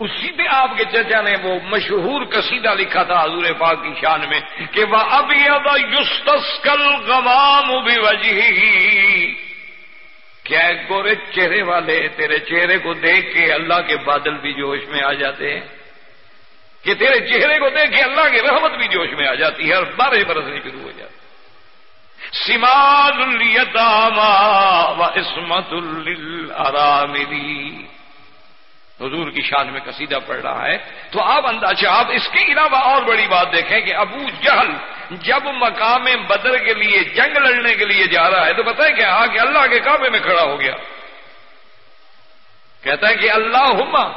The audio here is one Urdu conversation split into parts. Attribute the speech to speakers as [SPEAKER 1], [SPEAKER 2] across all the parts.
[SPEAKER 1] اسی پہ آپ کے چچا نے وہ مشہور قصیدہ لکھا تھا حضور پاک کی شان میں کہ وہ اب یستسکل غمام بھی وجہ کیا گورے چہرے والے تیرے چہرے کو دیکھ کے اللہ کے بادل بھی جوش میں آ جاتے ہیں؟ کہ تیرے چہرے کو دیکھ کے اللہ کی رحمت بھی جوش میں آ جاتی ہے اور بارہ برسنے شروع ہو جاتی سماد الیتاما و اسمت الرامری حضور کی شان میں قصیدہ پڑھ رہا ہے۔ تو آپ اندازہ آپ اس کے علاوہ اور بڑی بات دیکھیں کہ ابو جہل جب مقام بدر کے لیے جنگ لڑنے کے لیے جا رہا ہے تو بتائیں کہ آ کے اللہ کے کعبے میں کھڑا ہو گیا۔ کہتا ہے کہ اللہ ہما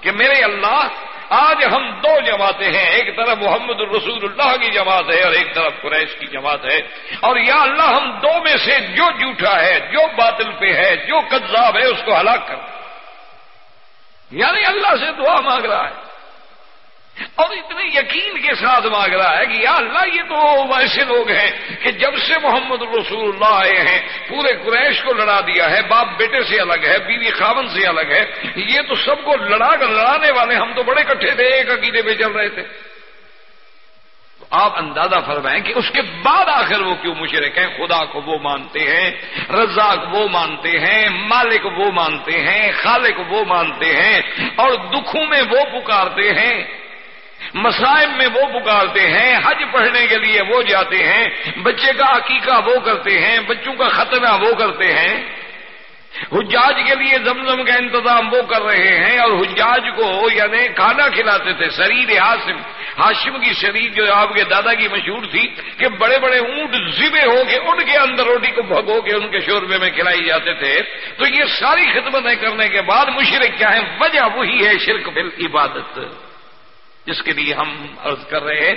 [SPEAKER 1] کہ میرے اللہ، آج ہم دو جماعتیں ہیں۔ ایک طرف محمد الرسول اللہ کی جماعت ہے اور ایک طرف قریش کی جماعت ہے۔ اور یا اللہ، ہم دو میں سے جو جھوٹا ہے، جو باطل پہ ہے، جو کذاب ہے، اس کو ہلاک کر۔ یعنی اللہ سے دعا مانگ رہا ہے۔ اور اتنے یقین کے ساتھ مانگ رہا ہے کہ یا اللہ، یہ تو ایسے لوگ ہیں کہ جب سے محمد رسول اللہ آئے ہیں، پورے قریش کو لڑا دیا ہے، باپ بیٹے سے الگ ہے، بیوی خاون سے الگ ہے، یہ تو سب کو لڑا کر لڑانے والے ہم تو بڑے کٹھے تھے، ایک عقیدے پہ چل رہے تھے۔ آپ اندازہ فرمائیں کہ اس کے بعد آخر وہ کیوں مشرق ہیں؟ خدا کو وہ مانتے ہیں، رزاق وہ مانتے ہیں، مالک وہ مانتے ہیں، خالق وہ مانتے ہیں، اور دکھوں میں وہ پکارتے ہیں مسائب میں وہ پکارتے ہیں، حج پڑھنے کے لیے وہ جاتے ہیں، بچے کا عقیقہ وہ کرتے ہیں، بچوں کا ختنہ وہ کرتے ہیں۔ حجاج کے لیے زمزم کا انتظام وہ کر رہے ہیں اور حجاج کو یعنی کھانا کھلاتے تھے شریر ہاشم ہاشم کی شریر جو آپ کے دادا کی مشہور تھی کہ بڑے بڑے اونٹ زبے ہو کے ان کے اندر روٹی کو بھگو کے ان کے شوربے میں کھلائی جاتے تھے۔ تو یہ ساری خدمتیں کرنے کے بعد مشرق کیا ہے وجہ وہی ہے شرک بل عبادت جس کے لیے ہم عرض کر رہے ہیں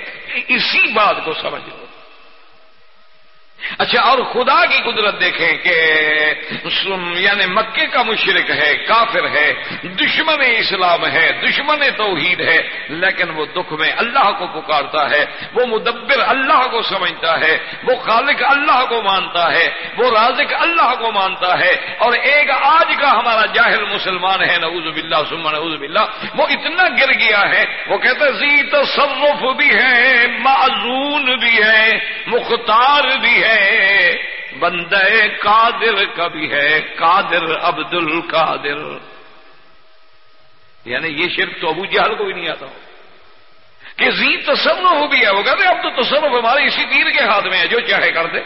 [SPEAKER 1] اسی بات کو سمجھ لو۔ اچھا اور خدا کی قدرت دیکھیں کہ یعنی مکے کا مشرق ہے، کافر ہے، دشمن اسلام ہے، دشمن توحید ہے، لیکن وہ دکھ میں اللہ کو پکارتا ہے، وہ مدبر اللہ کو سمجھتا ہے، وہ خالق اللہ کو مانتا ہے، وہ رازق اللہ کو مانتا ہے، اور ایک آج کا ہمارا جاہل مسلمان ہے، نعوذ باللہ سما نعوذ باللہ، وہ اتنا گر گیا ہے، وہ کہتے زی تصرف بھی ہے معذون بھی ہے، مختار بھی ہے بندے قادر کبھی ہے، قادر عبد القادر یعنی یہ شرک تو ابو جہل کو بھی نہیں آتا کہ زی تصور بھی ہے، وہ کہتے اب تو تصور ہمارے اسی تیر کے ہاتھ میں ہے، جو چاہے کر دے۔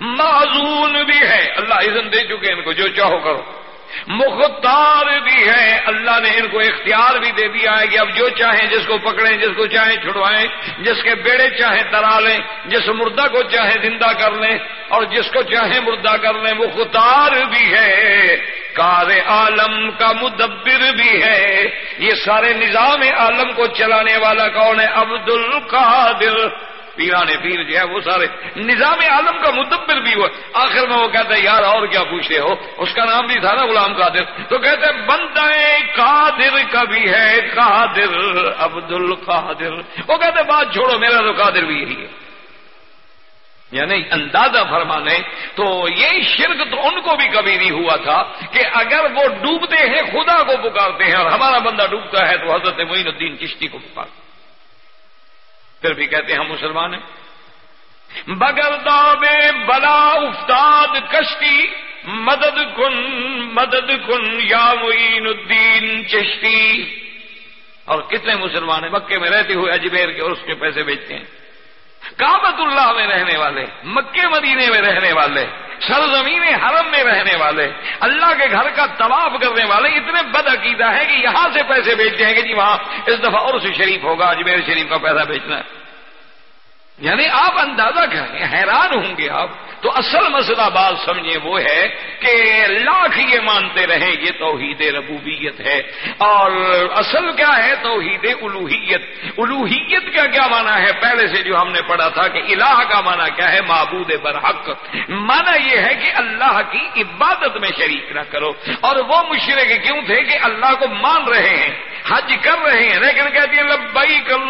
[SPEAKER 1] معذون بھی ہے، اللہ اذن دے چکے ان کو، جو چاہو کرو۔ مختار بھی ہے اللہ نے ان کو اختیار بھی دے دیا ہے کہ اب جو چاہیں جس کو پکڑیں، جس کو چاہیں چھڑوائیں، جس کے بیڑے چاہیں ترا لیں، جس مردہ کو چاہیں زندہ کر لیں اور جس کو چاہیں مردہ کر لیں مختار بھی ہے۔ کار عالم کا مدبر بھی ہے۔ یہ سارے نظام عالم کو چلانے والا کون ہے؟ عبد القادر پیران پیر جو ہے وہ سارے نظام عالم کا مدبر بھی ہوا آخر میں وہ کہتا ہے، یار اور کیا پوچھتے ہو؟ اس کا نام بھی تھا نا غلام قادر۔ تو کہتے ہیں بندہ قادر کبھی ہے؟ قادر عبد القادر وہ کہتے بات چھوڑو، میرا تو قادر بھی یہی ہے۔ یعنی اندازہ فرمانے، تو یہ شرک تو ان کو بھی کبھی نہیں ہوا تھا کہ اگر وہ ڈوبتے ہیں، خدا کو پکارتے ہیں اور ہمارا بندہ ڈوبتا ہے، تو حضرت معین الدین چشتی کو پکارتے پھر بھی کہتے ہیں ہم مسلمان ہیں۔ بگر دابے بلا افتاد کشتی، مدد کن مدد کن یا معین الدین چشتی۔ اور کتنے مسلمان ہیں، مکے میں رہتے ہوئے اجمیر کے اور اس کے پیسے بیچتے ہیں۔ کابت اللہ میں رہنے والے مکے مدینے میں رہنے والے، سرزمین حرم میں رہنے والے، اللہ کے گھر کا طواف کرنے والے، اتنے بد عقیدہ ہے کہ یہاں سے پیسے بھیج دیں گے جی وہاں اس دفعہ اور سے شریف ہوگا اجمیر شریف کا پیسہ بیچنا ہے۔ یعنی آپ اندازہ کریں حیران ہوں گے آپ۔ تو اصل مسئلہ بات سمجھیں وہ ہے کہ لاکھ یہ مانتے رہیں یہ توحید ربوبیت ہے اور اصل کیا ہے توحید الوحیت؟ الوحیت کا کیا مانا ہے؟ پہلے سے جو ہم نے پڑھا تھا کہ الہ کا مانا کیا ہے؟ معبود برحق۔ مانا یہ ہے کہ اللہ کی عبادت میں شریک نہ کرو۔ اور وہ مشرق کیوں تھے کہ اللہ کو مان رہے ہیں، حج کر رہے ہیں، لیکن کہتی ہیں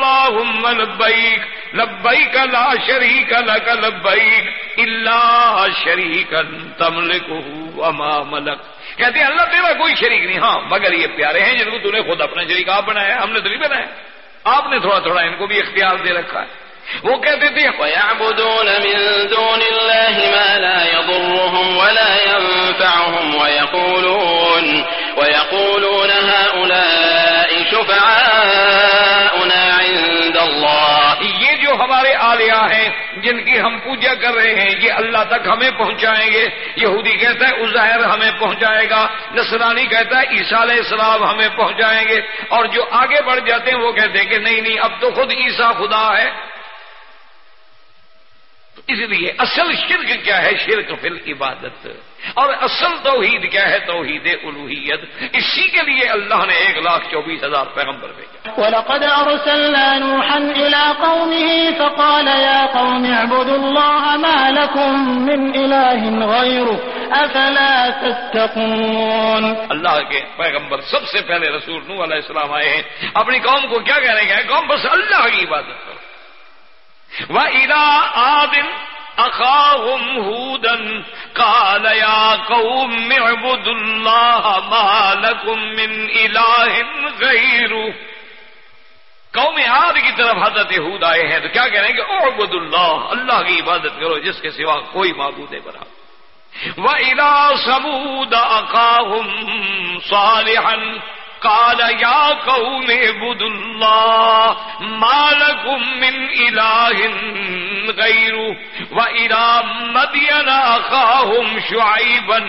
[SPEAKER 1] لبیک اللہ لبیک لبیک لا شریک لک، لبیک اللہ شریک تملک وما ملک۔ کہتے ہیں، اللہ تیرا کوئی شریک نہیں ہاں مگر یہ پیارے ہیں جن کو تھی خود اپنا شریک آپ بنایا ہم نے تو نہیں بنایا۔ آپ نے تھوڑا تھوڑا ان کو بھی اختیار دے رکھا ہے۔ وہ کہتے تھے،
[SPEAKER 2] ويعبدون من دون الله ما لا يضرهم ولا ينفعهم ويقولون ويقولون هؤلاء شفعاؤنا
[SPEAKER 1] لیا ہے ہیں جن کی ہم پوجا کر رہے ہیں، یہ اللہ تک ہمیں پہنچائیں گے۔ یہودی کہتا ہے عزہر ہمیں پہنچائے گا۔ نصرانی کہتا ہے، عیسیٰ علیہ السلام ہمیں پہنچائیں گے۔ اور جو آگے بڑھ جاتے ہیں، وہ کہتے ہیں کہ نہیں نہیں، اب تو خود عیسیٰ خدا ہے۔ اس لیے اصل شرک کیا ہے؟ شرک فل عبادت اور اصل توحید کیا ہے؟ توحید الوحیت اسی کے لیے اللہ نے ایک لاکھ چوبیس ہزار پیغمبر بھیجا۔
[SPEAKER 3] وَلَقَدْ أَرْسَلْنَا نُوحًا إِلَىٰ قَوْمِهِ فَقَالَ يَا قَوْمِ اعْبُدُوا اللَّهَ مَا لَكُم مِّنْ إِلَٰهٍ غَيْرُهُ أَفَلَا تَتَّقُونَ۔
[SPEAKER 1] اللہ کے پیغمبر سب سے پہلے رسول نوح علیہ السلام آئے ہیں۔ اپنی قوم کو کیا کہنے گئے قوم بس اللہ کی عبادت۔ کرو وَإِلَىٰ عَادٍ أَخَاهُمْ هُودًا قَالَ يَا قَوْمِ اعْبُدُوا اللَّهَ مَا لَكُم مِّنْ إِلَٰهٍ غَيْرُهُ قوم عاد کی طرف حضرت یہود آئے ہیں تو کیا کہہ رہے ہیں کہ اعبد اللہ اللہ کی عبادت کرو، جس کے سوا کوئی معبود برا وَإِلَىٰ ثَمُودَ أَخَاهُمْ صَالِحًا قال يا قوم اعبدوا الله ما لكم من إله غيره وإلى مدين أخاهم شعيبا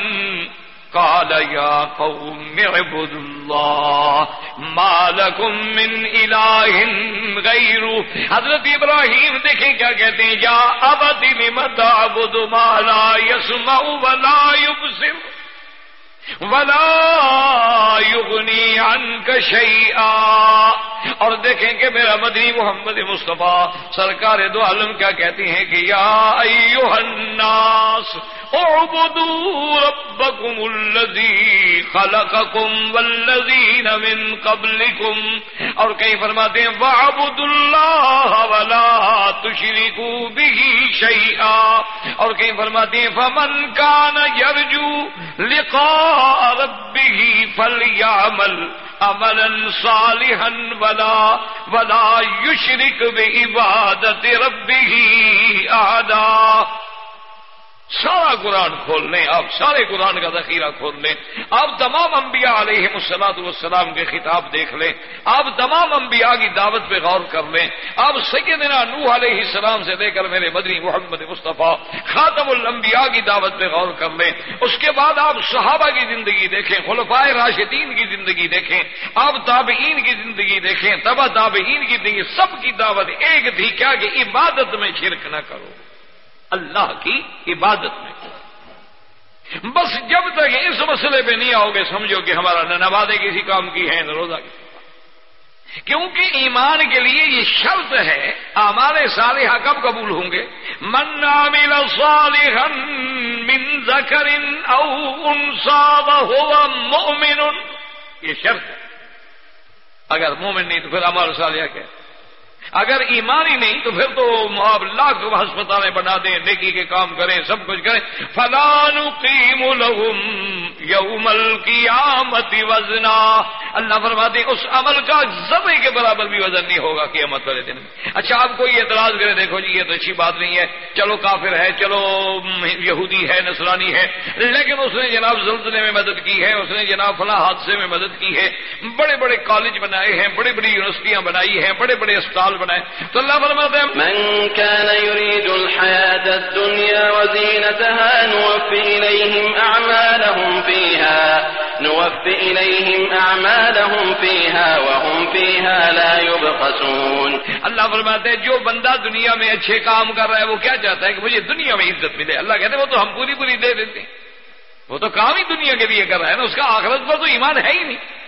[SPEAKER 1] قال يا قوم اعبدوا الله ما لكم من إله غيره حضرت ابراہیم دیکھیں کیا کہتے ہیں، یا ابد لم تعبد ما لا يسمع ولا يبصر؟ ولا یغنی عنک شیئا اور دیکھیں کہ میرا مدنی محمد مصطفیٰ سرکار دو عالم کیا کہتی ہیں کہ یا ایوہ الناس اعبدوا ربکم الذی خلقکم والذین من قبلکم۔ اور کئی فرماتے ہیں وعبدوا اللہ ولا تشرکوا به شیئا اور کئی فرماتے ہیں، فمن کان یرجو لقاء ربه فليعمل عملا صالحا ولا ولا يشرك بعبادة ربه احدا سارا قرآن کھول لیں، آپ سارے قرآن کا ذخیرہ کھول لیں۔ آپ تمام انبیاء علیہ مسلاط والسلام کے خطاب دیکھ لیں۔ آپ تمام انبیاء کی دعوت پہ غور کر لیں۔ آپ سیدنا نوح علیہ السلام سے لے کر میرے مدنی محمد مصطفیٰ خاتم الانبیاء کی دعوت پہ غور کر لیں۔ اس کے بعد آپ صحابہ کی زندگی دیکھیں، خلفائے راشدین کی زندگی دیکھیں، آپ تابعین کی زندگی دیکھیں، تبا تابعین کی زندگی، سب کی دعوت ایک تھی کیا کہ عبادت میں شرک نہ کرو۔ اللہ کی عبادت میں۔ بس جب تک اس مسئلے پہ نہیں آؤ گے، سمجھو کہ ہمارا نہ نمازیں کسی کام کی ہیں نہ روزہ کی۔ کیونکہ ایمان کے لیے یہ شرط ہے ہمارے صالحہ کب قبول ہوں گے؟ من عمل صالحا من ذکر او انسا وهو مؤمن۔ یہ شرط ہے۔ اگر مومن نہیں تو پھر ہمارا صالحہ کیا؟ اگر ایمان ہی نہیں تو پھر تو آپ لاکھ ہسپتالیں بنا دیں، نیکی کے کام کریں، سب کچھ کریں۔ فلان قیم لہم یوم القیامت وزنا۔ اللہ فرماتے اس عمل کا زبے کے برابر بھی وزن نہیں ہوگا قیامت والے دن۔ اچھا آپ کوئی اعتراض کرے دیکھو جی یہ تو اچھی بات نہیں ہے۔ چلو، کافر ہے، چلو، یہودی ہے، نصرانی ہے۔ لیکن اس نے جناب زلزلے میں مدد کی ہے، اس نے جناب فلاں حادثے میں مدد کی ہے۔ بڑے بڑے کالج بنائے ہیں بڑی بڑی یونیورسٹیاں بنائی ہیں، بڑے بڑے اسپتال بنائے۔ تو اللہ فرماتے ہیں
[SPEAKER 2] من كان يريد الحياة الدنيا وزينتها نوفي إليهم أعمالهم فيها نوفي إليهم أعمالهم فيها وهم فيها لا يبخسون
[SPEAKER 1] اللہ فرماتے ہیں جو بندہ دنیا میں اچھے کام کر رہا ہے وہ کیا چاہتا ہے؟ کہ مجھے دنیا میں عزت ملے۔ اللہ کہتے ہیں وہ تو ہم پوری پوری دے دیتے ہیں۔ وہ تو کام ہی دنیا کے لیے کر رہا ہے نا اس کا آخرت پر تو ایمان ہے ہی نہیں۔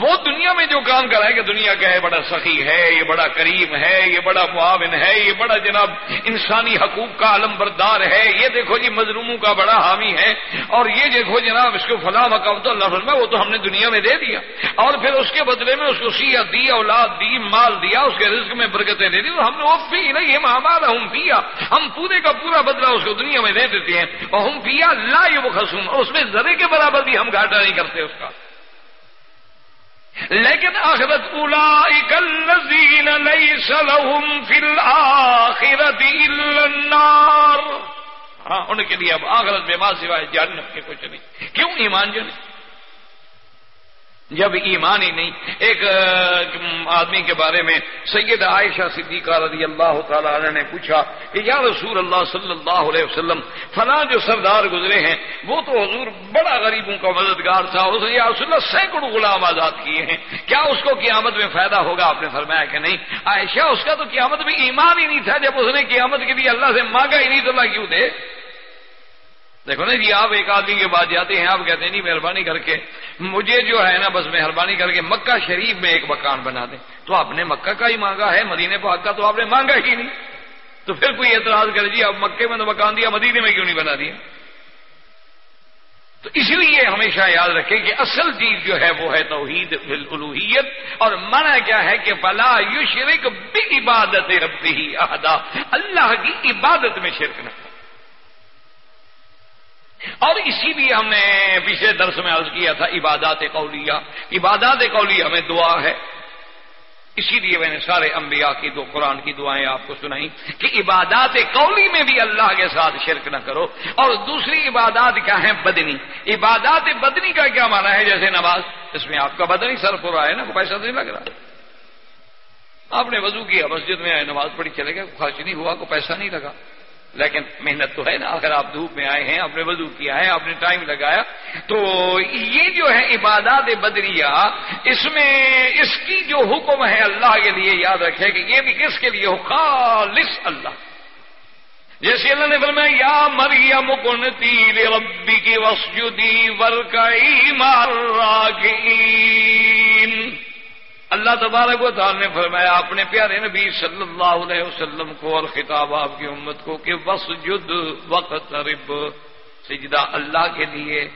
[SPEAKER 1] وہ دنیا میں جو کام کرا ہے کہ دنیا کا ہے، بڑا سخی ہے، یہ بڑا کریم ہے، یہ بڑا معاون ہے، یہ بڑا جناب انسانی حقوق کا علم بردار ہے۔ یہ دیکھو جی مظلوموں کا بڑا حامی ہے۔ اور یہ دیکھو جناب، اس کو فلاں مقام تو اللہ فرما وہ تو ہم نے دنیا میں دے دیا۔ اور پھر اس کے بدلے میں اس کو سیاح دی، اولاد دی، مال دیا، اس کے رزق میں برکتیں دے دی۔ اور ہم نے وہ پی نہیں یہ مہامار ہم پیا ہم پورے کا پورا بدلہ اس کو دنیا میں دے دیتے ہیں۔ اور ہم پیا لا یہ وہ خسوم اور اس میں ذرے کے برابر بھی ہم گھاٹا نہیں کرتے اس کا۔ لیکن آخرت الذین لیس لهم فی الاخرت الا النار۔ ہاں ان کے لیے اب آخرت بے ماں سوائے جہنم کے کچھ نہیں۔ کیوں ایمان جو نہیں جب ایمان ہی نہیں۔ ایک آدمی کے بارے میں سید عائشہ صدیقہ رضی اللہ تعالی عنہ نے پوچھا کہ یا رسول اللہ صلی اللہ علیہ وسلم، فلاں جو سردار گزرے ہیں، وہ تو حضور بڑا غریبوں کا مددگار تھا، اس نے یا رسول اللہ سینکڑوں غلام آزاد کیے ہیں۔ کیا اس کو قیامت میں فائدہ ہوگا؟ آپ نے فرمایا کہ نہیں۔ عائشہ، اس کا تو قیامت میں ایمان ہی نہیں تھا، جب اس نے قیامت کے لیے اللہ سے مانگا ہی نہیں تو اللہ کیوں دے؟ دیکھو نا جی آپ ایک آدمی کے بعد جاتے ہیں، آپ کہتے ہیں، نہیں، مہربانی کر کے مجھے جو ہے نا، بس مہربانی کر کے مکہ شریف میں ایک مکان بنا دیں۔ تو آپ نے مکہ کا ہی مانگا ہے مدینے پاک کا تو آپ نے مانگا ہی نہیں۔ تو پھر کوئی اعتراض کر جی آپ مکے میں تو مکان دیا مدینے میں کیوں نہیں بنا دیا؟ تو اس لیے ہمیشہ یاد رکھیں کہ اصل چیز جو ہے، وہ ہے توحید الوحیت اور منع کیا ہے کہ بلا یو شرک بھی عبادت ربی احدا۔ اللہ کی عبادت میں شرک نہ اور اسی لیے ہم نے پچھلے درس میں عرض کیا تھا، عبادات قولیہ۔ عبادات قولیہ میں دعا ہے۔ اسی لیے میں نے سارے انبیاء کی دو، قرآن کی دعائیں آپ کو سنائی کہ عبادات قولی میں بھی اللہ کے ساتھ شرک نہ کرو۔ اور دوسری عبادات کیا ہیں؟ بدنی۔ عبادات بدنی کا کیا مانا ہے؟ جیسے نماز۔ اس میں آپ کا بدنی سر ہو رہا ہے نا کوئی پیسہ نہیں لگ رہا۔ آپ نے وضو کیا، مسجد میں آئے، نماز پڑھی، چلے گئے خرچ نہیں ہوا، کوئی پیسہ نہیں لگا۔ لیکن محنت تو ہے نا، اگر آپ دھوپ میں آئے ہیں، آپ نے وضو کیا ہے، آپ نے ٹائم لگایا، تو یہ جو ہے عبادات بدریہ، اس میں، اس کی جو حکم ہے اللہ کے لیے یاد رکھے کہ یہ بھی کس کے لیے ہو؟ خالص اللہ۔ جیسے اللہ نے فرمایا، یا مریم کنتی ربی کی وسجدی ورکئی مار اللہ تبارک و تعالی نے فرمایا، اپنے پیارے نبی صلی اللہ علیہ وسلم کو اور خطاب آپ کی امت کو کہ بس جد وقت رب سجدہ اللہ کے لیے،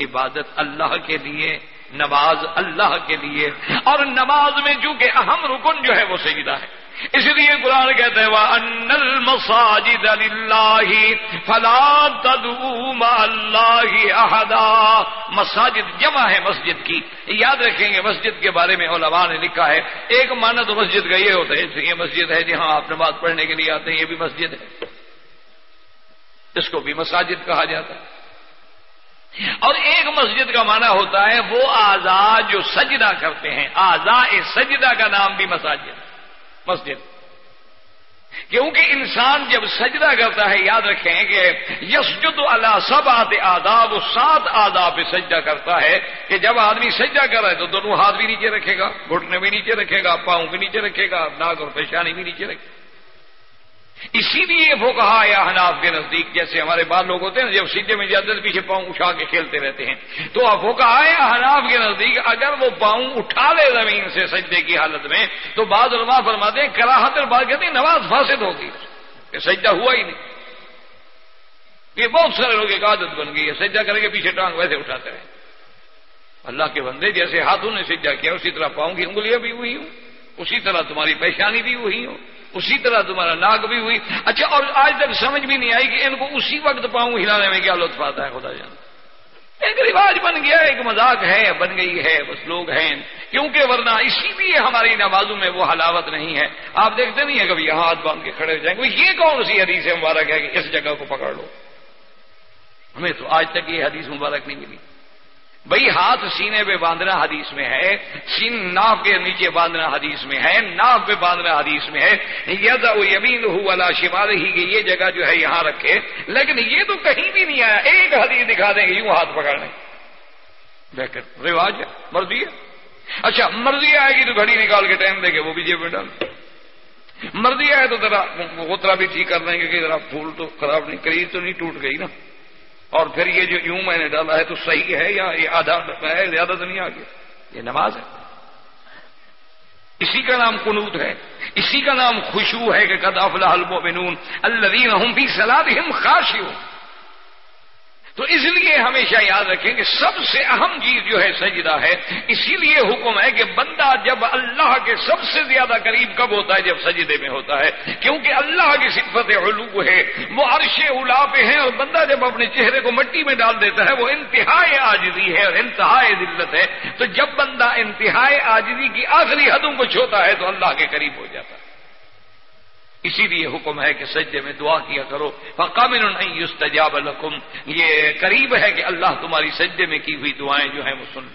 [SPEAKER 1] عبادت اللہ کے لیے، نماز اللہ کے لیے، اور نماز میں چونکہ اہم رکن جو ہے وہ سجدہ ہے۔ اس لیے قرآن کہتے ہیں وہ انل مساجد اللہ فلا تدوم اللہ احدا مساجد جمع ہے مسجد کی۔ یاد رکھیں گے، مسجد کے بارے میں علماء نے لکھا ہے، ایک مانا تو مسجد کا یہ ہوتا ہے یہ مسجد ہے جہاں آپ نماز پڑھنے کے لیے آتے ہیں، یہ بھی مسجد ہے۔ اس کو بھی مساجد کہا جاتا ہے۔ اور ایک مسجد کا معنی ہوتا ہے، وہ آزاد جو سجدہ کرتے ہیں آزاد سجدہ کا نام بھی مساجد مسجد۔ کیونکہ انسان جب سجدہ کرتا ہے، یاد رکھیں کہ یسجد اللہ سب آتے آداب، سات آداب پہ سجدہ کرتا ہے کہ جب آدمی سجدہ کر رہا ہے تو دونوں ہاتھ بھی نیچے رکھے گا، گھٹنے بھی نیچے رکھے گا، پاؤں بھی نیچے رکھے گا، ناک اور پیشانی بھی نیچے رکھے گا۔ اسی لیے وہ کہا یا حناف کے نزدیک جیسے ہمارے بعد لوگ ہوتے ہیں جب سیدھے میں جاتے پیچھے پاؤں اٹھا کے کھیلتے رہتے ہیں۔ تو اب وہ کہا یا حناف کے نزدیک اگر وہ پاؤں اٹھا لے زمین سے سجدے کی حالت میں، تو بعض علماء فرماتے ہیں کراہت اور بات کہتے ہیں نماز فاسد ہوگی۔ کہ سجدہ ہوا ہی نہیں۔ یہ بہت سارے لوگ ایک عادت بن گئی ہے۔ سجدہ کریں گے پیچھے ٹانگ ویسے اٹھاتے رہے۔ اللہ کے بندے جیسے ہاتھوں نے سجدہ کیا، اسی طرح پاؤں کی انگلیاں بھی ہوئی ہوں۔ اسی طرح تمہاری پریشانی بھی ہوئی ہو اسی طرح تمہارا ناک بھی ہوئی۔ اچھا اور آج تک سمجھ بھی نہیں آئی کہ ان کو اسی وقت پاؤں ہلانے میں کیا لطف آتا ہے، خدا جان ایک رواج بن گیا، ایک مذاق ہے، بن گئی ہے، بس لوگ ہیں۔ کیونکہ ورنہ اسی لیے ہماری نمازوں میں وہ حلاوت نہیں ہے۔ آپ دیکھتے نہیں ہیں کبھی یہاں ہاتھ باندھ کے کھڑے ہو جائیں۔ گے یہ کون سی حدیث مبارک ہے کہ اس جگہ کو پکڑ لو؟ ہمیں تو آج تک یہ حدیث مبارک نہیں ملی۔ بھائی ہاتھ سینے پہ باندھنا حدیث میں ہے، سین ناف کے نیچے باندھنا حدیث میں ہے ناف پہ باندھنا حدیث میں ہے۔ ید یمین ہو والا شمال ہی کہ یہ جگہ جو ہے یہاں رکھے۔ لیکن یہ تو کہیں بھی نہیں آیا۔ ایک حدیث دکھا دیں گے یوں ہاتھ پکڑنے۔ بہتر۔ رواج ہے؟ مرضی ہے؟ اچھا مرضی آئے گی تو گھڑی نکال کے ٹائم دے گے وہ بھی جیب میں ڈال۔ مرضی آئے تو ذرا وہ بھی ٹھیک کر دیں گے کہ ذرا پھول تو خراب نہیں کری تو نہیں ٹوٹ گئی نا۔ اور پھر یہ جو یوں میں نے ڈالا ہے تو صحیح ہے یا یہ آدھا ہے؟ زیادہ تو نہیں آ گیا یہ نماز ہے۔ اسی کا نام کنوت ہے۔ اسی کا نام خوشبو ہے کہ قد افلاح المؤمنون الذین هم فی صلاتهم خاشعون۔ تو اس لیے ہمیشہ یاد رکھیں کہ سب سے اہم چیز جو ہے سجدہ ہے، اسی لیے حکم ہے کہ بندہ جب اللہ کے سب سے زیادہ قریب کب ہوتا ہے؟ جب سجدے میں ہوتا ہے۔ کیونکہ اللہ کی صفت علو ہے، وہ عرش الا پہ ہیں اور بندہ جب اپنے چہرے کو مٹی میں ڈال دیتا ہے، وہ انتہائی آجزی ہے اور انتہائی ذلت ہے۔ تو جب بندہ انتہائی آجزی کی آخری حدوں کو چھوتا ہے، تو اللہ کے قریب ہو جاتا ہے۔ اسی لیے حکم ہے کہ سجدے میں دعا کیا کرو۔ فقامن نہیں یستجاب لکم یہ قریب ہے کہ اللہ تمہاری سجدے میں کی ہوئی دعائیں جو ہیں وہ سن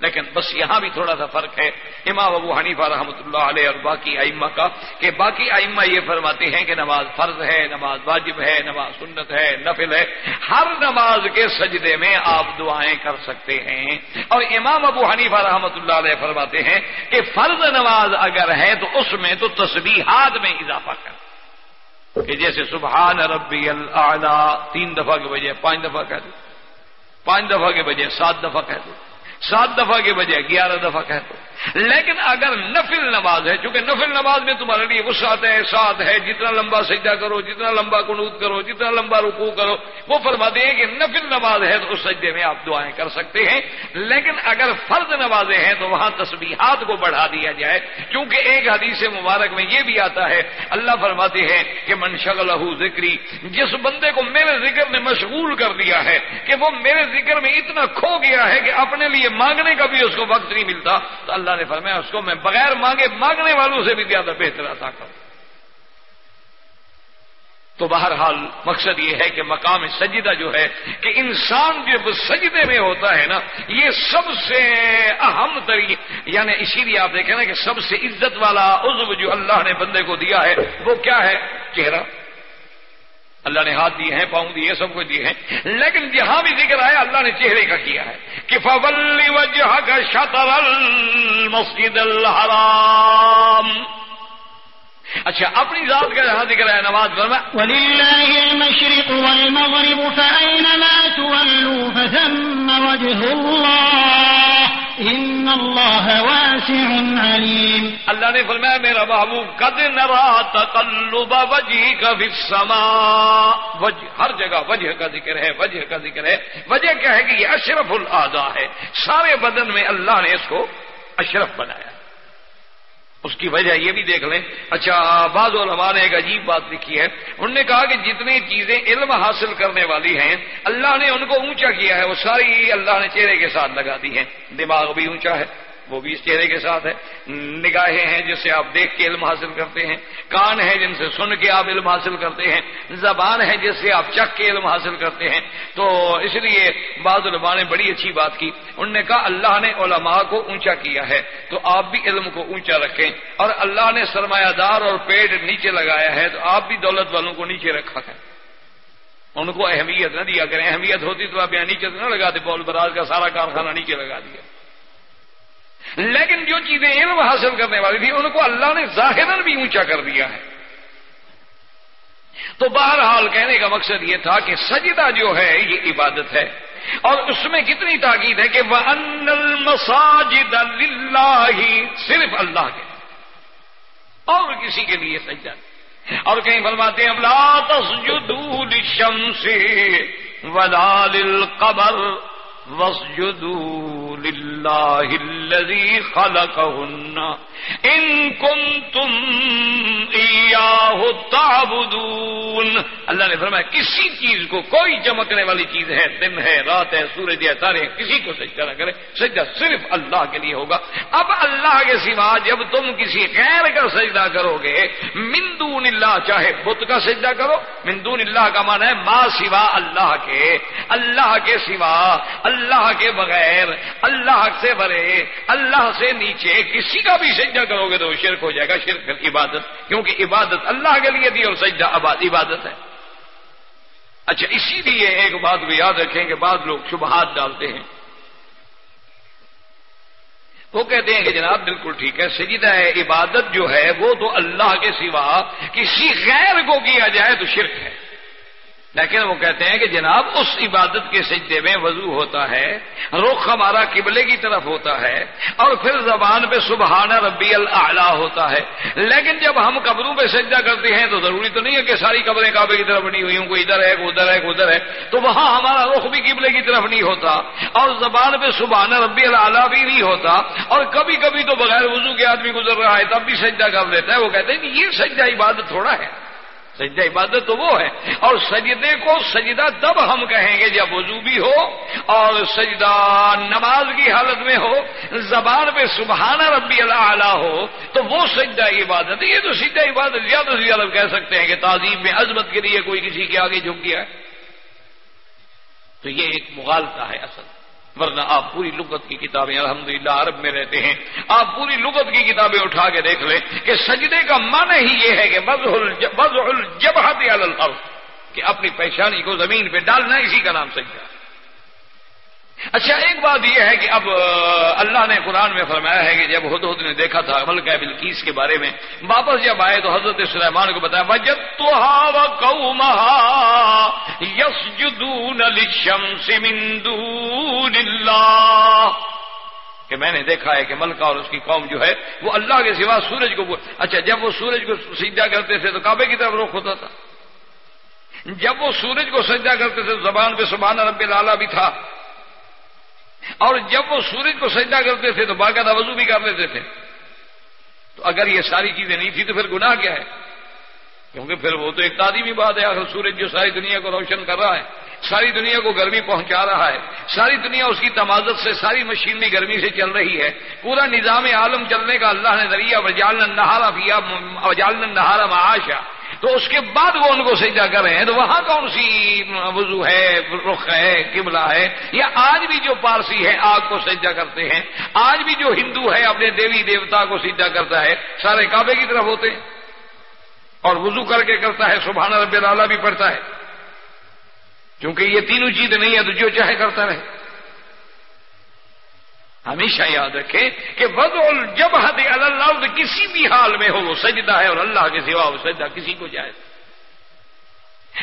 [SPEAKER 1] لیکن بس یہاں بھی تھوڑا سا فرق ہے۔ امام ابو حنیفہ رحمۃ اللہ علیہ اور باقی ائمہ کا کہ باقی ائمہ یہ فرماتے ہیں کہ نماز فرض ہے، نماز واجب ہے، نماز سنت ہے، نفل ہے۔ ہر نماز کے سجدے میں آپ دعائیں کر سکتے ہیں۔ اور امام ابو حنیفہ رحمۃ اللہ علیہ فرماتے ہیں کہ فرض نماز اگر ہے تو اس میں تو تسبیحات میں اضافہ کر۔ کہ جیسے سبحان ربی اللہ تین دفعہ کے بجائے پانچ دفعہ کہہ دو۔ پانچ دفعہ کے بجائے سات دفعہ کہہ دو۔ سات دفعہ کے بجائے، گیارہ دفعہ کہہ دو۔ لیکن اگر نفل نماز ہے، چونکہ نفل نماز میں تمہارے لیے وسعت ہے ساتھ ہے، جتنا لمبا سجدہ کرو، جتنا لمبا قنوت کرو، جتنا لمبا رکوع کرو، وہ فرماتے ہیں کہ نفل نماز ہے تو اس سجدے میں آپ دعائیں کر سکتے ہیں۔ لیکن اگر فرض نمازیں ہیں تو وہاں تسبیحات کو بڑھا دیا جائے۔ کیونکہ ایک حدیث مبارک میں یہ بھی آتا ہے، اللہ فرماتے ہیں کہ منشغل ذکری، جس بندے کو میرے ذکر نے مشغول کر دیا ہے، کہ وہ میرے ذکر میں اتنا کھو گیا ہے کہ اپنے لیے مانگنے کا بھی اس کو وقت نہیں ملتا تو اللہ نے فرمایا اس کو میں بغیر مانگے مانگنے والوں سے بھی زیادہ بہتر عطا کروں۔ تو بہرحال مقصد یہ ہے کہ مقام سجدہ جو ہے کہ انسان جب سجدے میں ہوتا ہے نا، یہ سب سے اہم ترین یعنی اسی لیے آپ دیکھیں نا کہ سب سے عزت والا عزو جو اللہ نے بندے کو دیا ہے، وہ کیا ہے؟ چہرہ۔ اللہ نے ہاتھ دیے ہیں، پاؤں دیے سب کچھ دیے ہیں۔ لیکن جہاں بھی ذکر آیا، اللہ نے چہرے کا کیا ہے۔ کہ فولی وجہ کا شطر المسجد الحرام۔ اچھا اپنی ذات کا جہاں ذکر ہے نماز فرما
[SPEAKER 3] وللہ المشرق والمغرب فأينما تولوا فثم وجه الله ان اللہ واسع علیم
[SPEAKER 1] اللہ نے فرمایا، میرا محبوب، قد نرا تقلب وجہ کا بھی السماء. وجہ، ہر جگہ وجہ کا ذکر ہے، وجہ کا ذکر ہے. وجہ کیا ہے کہ یہ اشرف الاعضاء ہے. سارے بدن میں اللہ نے اس کو اشرف بنایا. اس کی وجہ یہ بھی دیکھ لیں۔ اچھا بعض علماء نے ایک عجیب بات لکھی ہے۔ انہوں نے کہا کہ جتنی چیزیں علم حاصل کرنے والی ہیں، اللہ نے ان کو اونچا کیا ہے، وہ ساری اللہ نے چہرے کے ساتھ لگا دی ہیں۔ دماغ بھی اونچا ہے۔ وہ بھی اس چہرے کے ساتھ ہے۔ نگاہیں ہیں جس سے آپ دیکھ کے علم حاصل کرتے ہیں۔ کان ہے جن سے سن کے آپ علم حاصل کرتے ہیں۔ زبان ہے جس سے آپ چک کے علم حاصل کرتے ہیں۔ تو اس لیے بعض علماء نے بڑی اچھی بات کی۔ انہوں نے کہا، اللہ نے علماء کو اونچا کیا ہے۔ تو آپ بھی علم کو اونچا رکھیں۔ اور اللہ نے سرمایہ دار اور پیڑ نیچے لگایا ہے۔ تو آپ بھی دولت والوں کو نیچے رکھا ہے۔ ان کو اہمیت نہ دیا کریں۔ اہمیت ہوتی تو آپ یہاں نیچے نہ لگاتے۔ بول براز کا سارا کارخانہ نیچے لگا دیا۔ لیکن جو چیزیں علم حاصل کرنے والی تھی ان کو اللہ نے ظاہر بھی اونچا کر دیا ہے۔ تو بہرحال کہنے کا مقصد یہ تھا کہ سجدہ جو ہے، یہ عبادت ہے۔ اور اس میں کتنی تاکید ہے کہ وہ ان المساجد اللہ صرف اللہ کے۔ اور کسی کے لیے سجدہ۔ اور کہیں فرماتے ہیں، لا تسجدوا للشمس ولا للقمر۔ واسجدوا لله الذي خلقهن ان کنتم ایاہ تعبدون اللہ نے فرمایا، کسی چیز کو، کوئی چمکنے والی چیز ہے، دن ہے، رات ہے، سورج ہے تارے کسی کو سجدہ نہ کرے سجدہ صرف اللہ کے لیے ہوگا۔ اب اللہ کے سوا جب تم کسی غیر کا سجدہ کرو گے مندون اللہ چاہے بت کا سجدہ کرو مندون اللہ کا معنی ہے ماں سوا اللہ کے۔ اللہ کے سوا اللہ اللہ کے بغیر، اللہ سے بھرے، اللہ سے نیچے، کسی کا بھی سجدہ کرو گے تو شرک ہو جائے گا، شرک عبادت، کیونکہ عبادت اللہ کے لیے دی اور سجدہ عبادت ہے۔ اچھا اسی لیے ایک بات بھی یاد رکھیں کہ بعض لوگ شبہات ڈالتے ہیں۔ وہ کہتے ہیں کہ جناب بالکل ٹھیک ہے، سجدہ ہے عبادت جو ہے وہ تو اللہ کے سوا کسی غیر کو کیا جائے تو شرک ہے۔ لیکن وہ کہتے ہیں کہ جناب، اس عبادت کے سجدے میں وضو ہوتا ہے، رخ ہمارا قبلے کی طرف ہوتا ہے، اور پھر زبان پہ سبحانہ ربی اللہ ہوتا ہے۔ لیکن جب ہم قبروں پہ سجدہ کرتے ہیں تو ضروری تو نہیں ہے کہ ساری قبریں کعبے کی طرف بنی ہوئی ہوں، کوئی ادھر ہے، کوئی ادھر ہے، کوئی ادھر ہے۔ تو وہاں ہمارا رخ بھی قبلے کی طرف نہیں ہوتا، اور زبان پہ سبحانہ ربی اللہ بھی نہیں ہوتا۔ اور کبھی کبھی تو بغیر وضو کے آدمی گزر رہا ہے، تب بھی سجدہ کر لیتا ہے۔ وہ کہتے ہیں کہ یہ سجدہ عبادت تھوڑا ہے۔ سجدہ عبادت تو وہ ہے۔ اور سجدے کو سجدہ تب ہم کہیں گے جب وضو بھی ہو اور سجدہ نماز کی حالت میں ہو، زبان پہ سبحانہ ربی اللہ اعلیٰ ہو، تو وہ سجدہ عبادت یہ تو سجدہ عبادت زیادہ سے زیادہ کہہ سکتے ہیں کہ تعظیم میں عظمت کے لیے کوئی کسی کے آگے جھک گیا ہے۔ تو یہ ایک مغالتا ہے اصل۔ ورنہ آپ پوری لغت کی کتابیں الحمدللہ عرب میں رہتے ہیں۔ آپ پوری لغت کی کتابیں اٹھا کے دیکھ لیں کہ سجدے کا معنی ہی یہ ہے کہ بز جب الارض، کہ اپنی پہچانی کو زمین پہ ڈالنا اسی کا نام سجدہ۔ اچھا ایک بات یہ ہے کہ اب اللہ نے قرآن میں فرمایا ہے کہ جب ہد ہد نے دیکھا تھا ملکہ بلکیس کے بارے میں، واپس جب آئے تو حضرت سلیمان کو بتایا بجت تو یس جدون کہ میں نے دیکھا ہے کہ ملکہ اور اس کی قوم جو ہے، وہ اللہ کے سوا سورج کو اچھا جب وہ سورج کو سجدہ کرتے تھے تو کعبے کی طرف رخ ہوتا تھا۔ جب وہ سورج کو سجدہ کرتے تھے زبان پہ سبحانہ رب لالا بھی تھا۔ اور جب وہ سورج کو سجدہ کرتے تھے تو باقاعدہ وضو بھی کر لیتے تھے۔ تو اگر یہ ساری چیزیں نہیں تھی تو پھر گناہ کیا ہے؟ کیونکہ پھر وہ تو ایک تعلیمی بات ہے اگر سورج جو ساری دنیا کو روشن کر رہا ہے، ساری دنیا کو گرمی پہنچا رہا ہے، ساری دنیا اس کی تمازت سے، ساری مشینری گرمی سے چل رہی ہے۔ پورا نظام عالم چلنے کا اللہ نے ذریعہ وجالن نہارا پیا وجالن نہارا معاشا۔ تو اس کے بعد وہ ان کو سجدہ کر رہے ہیں، تو وہاں کون سی وضو ہے، رخ ہے، قبلہ ہے؟ یا آج بھی جو پارسی ہے، آگ کو سجدہ کرتے ہیں؟ آج بھی جو ہندو ہے، اپنے دیوی دیوتا کو سجدہ کرتا ہے، سارے کعبے کی طرف ہوتے ہیں۔ اور وضو کر کے کرتا ہے سبحانہ رب لالا بھی پڑتا ہے۔ کیونکہ یہ تینوں چیزیں نہیں ہے تو جو چاہے کرتا رہے۔ ہمیشہ یاد رکھیں کہ وضع جب حد اللہ کسی بھی حال میں ہو، وہ سجدہ ہے اور اللہ کے سوا وہ سجدہ کسی کو جائے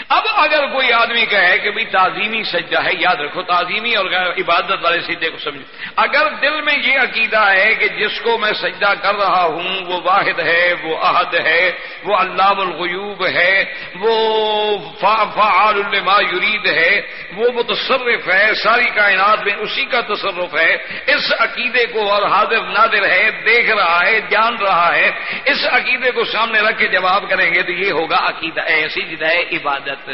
[SPEAKER 1] اب اگر کوئی آدمی کہے کہ بھائی تعظیمی سجدہ ہے، یاد رکھو، تعظیمی اور عبادت والے سجدے کو سمجھو۔ اگر دل میں یہ عقیدہ ہے کہ جس کو میں سجدہ کر رہا ہوں، وہ واحد ہے، وہ عہد ہے، وہ اللہ الغیوب ہے، وہ فعال لما یرید ہے، وہ متصرف ہے، ساری کائنات میں اسی کا تصرف ہے۔ اس عقیدے کو اور حاضر نادر ہے، دیکھ رہا ہے، جان رہا ہے۔ اس عقیدے کو سامنے رکھ کے جواب کریں گے تو یہ ہوگا عقیدہ ایسی جدہ عبادت۔ عبادت،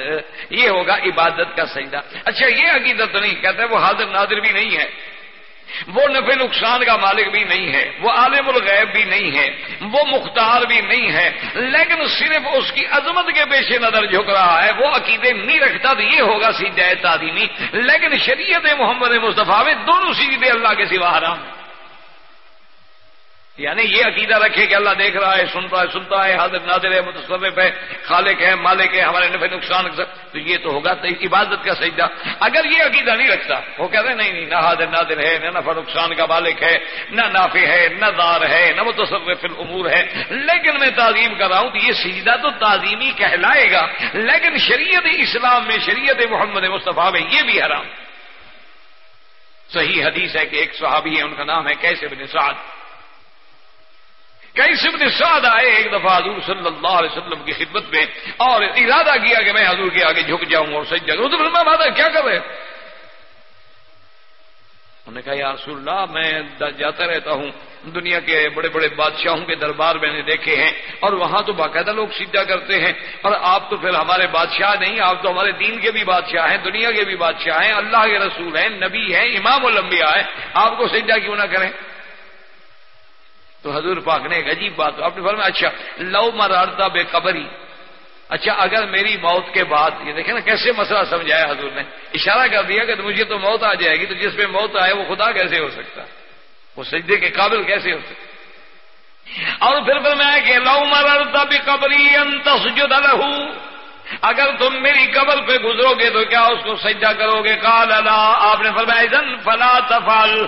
[SPEAKER 1] یہ ہوگا عبادت کا سجدہ۔ اچھا یہ عقیدت نہیں، کہتے وہ حاضر نادر بھی نہیں ہے۔ وہ نفع نقصان کا مالک بھی نہیں ہے، وہ عالم الغیب بھی نہیں ہے، وہ مختار بھی نہیں ہے۔ لیکن صرف اس کی عظمت کے پیش نظر جھک رہا ہے، وہ عقیدے نہیں رکھتا تو یہ ہوگا سیدھا تعلیمی لیکن شریعت محمد مصطفیٰ میں دونوں سیدھے اللہ کے سوا حرام ہیں۔ یعنی یہ عقیدہ رکھے کہ اللہ دیکھ رہا ہے، سنتا ہے سنتا ہے، حاضر نادر ہے متصرف ہے، خالق ہے، مالک ہے، ہمارے نفع، نقصان تو یہ تو ہوگا عبادت کا سجدہ۔ اگر یہ عقیدہ نہیں رکھتا، وہ کہتے ہیں، نہیں نہیں، نہ حاضر نادر ہے، نہ نفع، نقصان کا مالک ہے، نہ نافع ہے، نہ دار ہے، نہ متصرف الامور ہے۔ لیکن میں تعظیم کر رہا ہوں تو یہ سجدہ تو تعظیمی کہلائے گا۔ لیکن شریعت اسلام میں، شریعت محمد مصطفیٰ میں یہ بھی حرام۔ صحیح حدیث ہے کہ ایک صحابی ہے، ان کا نام ہے کیسے بن سعد۔ کئی سب سعد آئے ایک دفعہ حضور صلی اللہ علیہ وسلم کی خدمت میں اور ارادہ کیا کہ میں حضور کے آگے جھک جاؤں اور سجدہ کروں۔ تو میں کیا کر رہے انہوں نے کہا، یا رسول اللہ، میں جاتا رہتا ہوں۔ دنیا کے بڑے بڑے بادشاہوں کے دربار میں نے دیکھے ہیں اور وہاں تو باقاعدہ لوگ سیدھا کرتے ہیں۔ اور آپ تو پھر ہمارے بادشاہ نہیں، آپ تو ہمارے دین کے بھی بادشاہ ہیں، دنیا کے بھی بادشاہ ہیں، اللہ کے رسول ہیں، نبی ہیں، امام الانبیاء ہیں۔ آپ کو سجدہ کیوں نہ کریں؟ تو حضور پاک نے ایک عجیب بات آپ نے فرمایا اچھا لو مرارتا بے قبری۔ اچھا اگر میری موت کے بعد، یہ دیکھیں نا، کیسے مسئلہ سمجھایا حضور نے؟ اشارہ کر دیا کہ مجھے تو موت آ جائے گی، تو جس پہ موت آئے وہ خدا کیسے ہو سکتا؟ وہ سجدے کے قابل کیسے ہو سکتا؟ اور پھر فرمایا کہ لو مرارتا بے قبری انتسجد لہو۔ اگر تم میری قبر پہ گزرو گے تو کیا اس کو سجدہ کرو گے؟ کال اللہ آپ نے فرمایا فلا تفال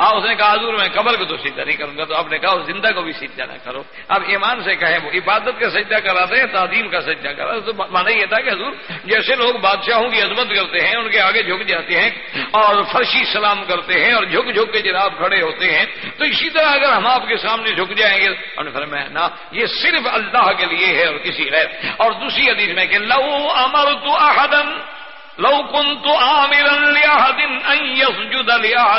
[SPEAKER 1] ہاں اس نے کہا، حضور، میں قبر کو تو سیدھا نہیں کروں گا، تو آپ نے کہا، زندہ کو بھی سیدھا نہ کرو۔ اب ایمان سے کہیں، وہ عبادت کا سجدہ کراتے ہیں، تعظیم کا سجدہ کرا تو مانا یہ تھا کہ حضور، جیسے لوگ بادشاہوں کی عظمت کرتے ہیں، ان کے آگے جھک جاتے ہیں اور فرشی سلام کرتے ہیں اور جھک جھک کے جناب کھڑے ہوتے ہیں، تو اسی طرح اگر ہم آپ کے سامنے جھک جائیں گے اور نا یہ صرف اللہ کے لیے ہے اور کسی غیر۔ اور دوسری حدیث میں کہ لو امر تو لو کن تو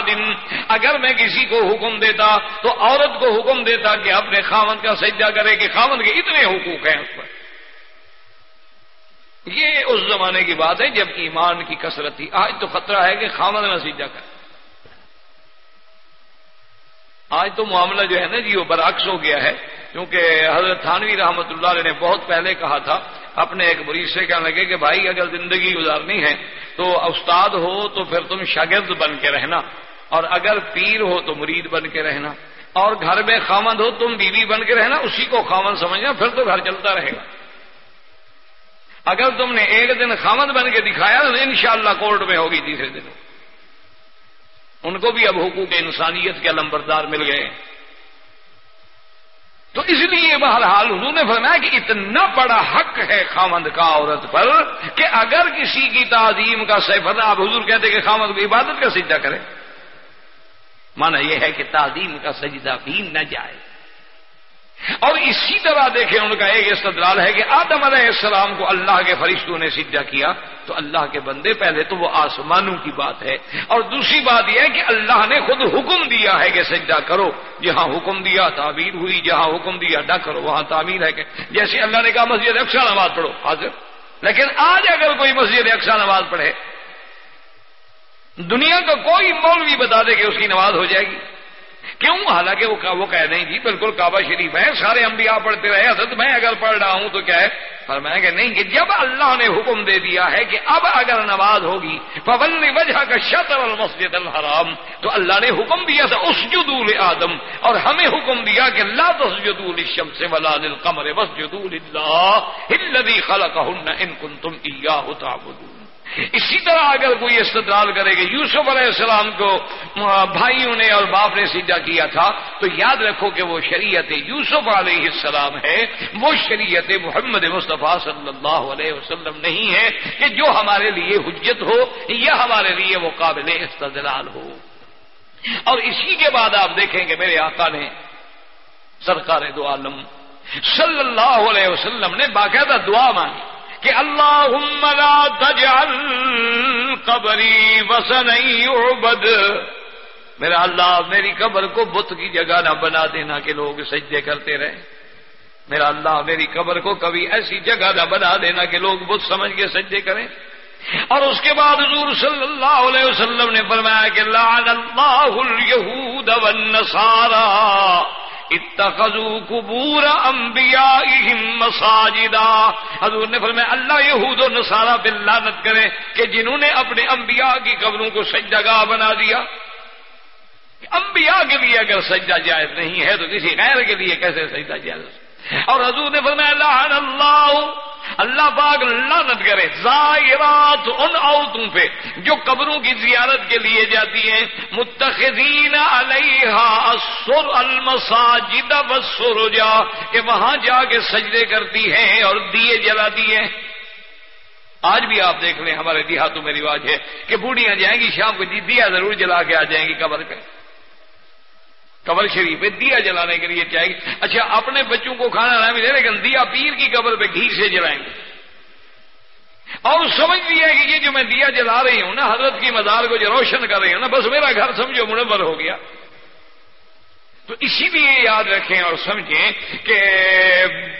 [SPEAKER 1] دن اگر میں کسی کو حکم دیتا تو عورت کو حکم دیتا کہ اپنے خامد کا سجدہ کرے کہ خامد کے اتنے حقوق ہیں اس پر۔ یہ اس زمانے کی بات ہے جب ایمان کی کثرت تھی۔ آج تو خطرہ ہے کہ خامد نہ سجدہ کرے۔ آج تو معاملہ جو ہے نا جی وہ برعکس ہو گیا ہے۔ کیونکہ حضرت تھانوی رحمت اللہ علیہ نے بہت پہلے کہا تھا اپنے ایک مریض سے کہنے لگے کہ بھائی، اگر زندگی گزارنی ہے تو استاد ہو تو پھر تم شاگرد بن کے رہنا۔ اور اگر پیر ہو تو مرید بن کے رہنا۔ اور گھر میں خامند ہو تم بیوی بن کے رہنا، اسی کو خامند سمجھنا، پھر تو گھر چلتا رہے گا۔ اگر تم نے ایک دن خامد بن کے دکھایا، تو انشاءاللہ کورٹ میں ہوگی تیسرے دن۔ ان کو بھی اب حقوق انسانیت کے لمبردار مل گئے۔ تو اس لیے بہرحال حضور نے فرمایا کہ اتنا بڑا حق ہے خامند کا عورت پر کہ اگر کسی کی تعظیم کا سیفر آپ حضور کہتے کہ خامند کو عبادت کا سجدہ کرے۔ مانا یہ ہے کہ تعظیم کا سجدہ بھی نہ جائے۔ اور اسی طرح دیکھیں ان کا ایک استدلال ہے کہ آدم علیہ السلام کو اللہ کے فرشتوں نے سجدہ کیا، تو اللہ کے بندے پہلے تو وہ آسمانوں کی بات ہے۔ اور دوسری بات یہ ہے کہ اللہ نے خود حکم دیا ہے کہ سجدہ کرو، جہاں حکم دیا تعبیر ہوئی، جہاں حکم دیا نہ کرو، وہاں تعمیر ہے کہ جیسے اللہ نے کہا مسجد اکثر نماز پڑھو، حاضر۔ لیکن آج اگر کوئی مسجد اکثر نماز پڑھے، دنیا کا کوئی مولوی بتا دے کہ اس کی نماز ہو جائے گی۔ کیوں؟ حالانکہ وہ کہہ دیں جی بالکل کعبہ شریف ہے، سارے انبیاء پڑھتے رہے، حضرت میں اگر پڑھ رہا ہوں تو کیا ہے؟ فرمایا کہ نہیں، کہ جب اللہ نے حکم دے دیا ہے کہ اب اگر نماز ہوگی پبل وجہ کا شطر المسجد الحرام، تو اللہ نے حکم دیا تھا اس جدول آدم اور ہمیں حکم دیا کہ اللہ تسجدول الشمس ولا للقمر واسجدوا لله الذي خلقهن ان كنتم اياه تعبدون۔ اسی طرح اگر کوئی استدلال کرے کہ یوسف علیہ السلام کو بھائیوں نے اور باپ نے سیدھا کیا تھا، تو یاد رکھو کہ وہ شریعت یوسف علیہ السلام ہے، وہ شریعت محمد مصطفیٰ صلی اللہ علیہ وسلم نہیں ہے کہ جو ہمارے لیے حجت ہو یا ہمارے لیے وہ قابل استدلال ہو۔ اور اسی کے بعد آپ دیکھیں کہ میرے آقا نے سرکار دو عالم صلی اللہ علیہ وسلم نے باقاعدہ دعا مانی کہ اللہ لا تجعل قبری وسن عبد میرا اللہ، میری قبر کو بت کی جگہ نہ بنا دینا کہ لوگ سجدے کرتے رہے میرا اللہ، میری قبر کو کبھی ایسی جگہ نہ بنا دینا کہ لوگ بت سمجھ کے سجدے کریں۔ اور اس کے بعد حضور صلی اللہ علیہ وسلم نے فرمایا کہ لعن اللہ الیہود والنصارہ اتخذوا قبور انبیائهم مساجدا۔ حضور نے فرمایا، اللہ یہود و نصارہ باللعنت کرے کہ جنہوں نے اپنے انبیاء کی قبروں کو سجدہ گاہ بنا دیا۔ انبیاء کے لیے اگر سجدہ جائز نہیں ہے تو کسی غیر کے لیے کیسے سجدہ جائز اور حضور نے فرمایا، لعن اللہ۔ اللہ پاک لانت کرے۔ زائرات ان عورتوں پہ جو قبروں کی زیارت کے لیے جاتی ہیں۔ متخذین علیہ السر المساجد والسرجا، کہ وہاں جا کے سجدے کرتی ہیں اور دیے جلاتی ہیں۔ آج بھی آپ دیکھ لیں، ہمارے دیہاتوں میں رواج ہے کہ بوڑھیاں جائیں گی، شام کو جی دیا ضرور جلا کے آ جائیں گی قبر پہ۔ قبر شریف پہ دیا جلانے کے لیے چاہیے۔ اچھا اپنے بچوں کو کھانا نہ ملے، لیکن دیا پیر کی قبر پہ گھی سے جلائیں گے۔ اور سمجھ لیا کہ یہ جو میں دیا جلا رہی ہوں نا، حضرت کی مزار کو جو روشن کر رہی ہوں نا، بس میرا گھر سمجھو، منور ہو گیا۔ تو اسی لیے یاد رکھیں اور سمجھیں کہ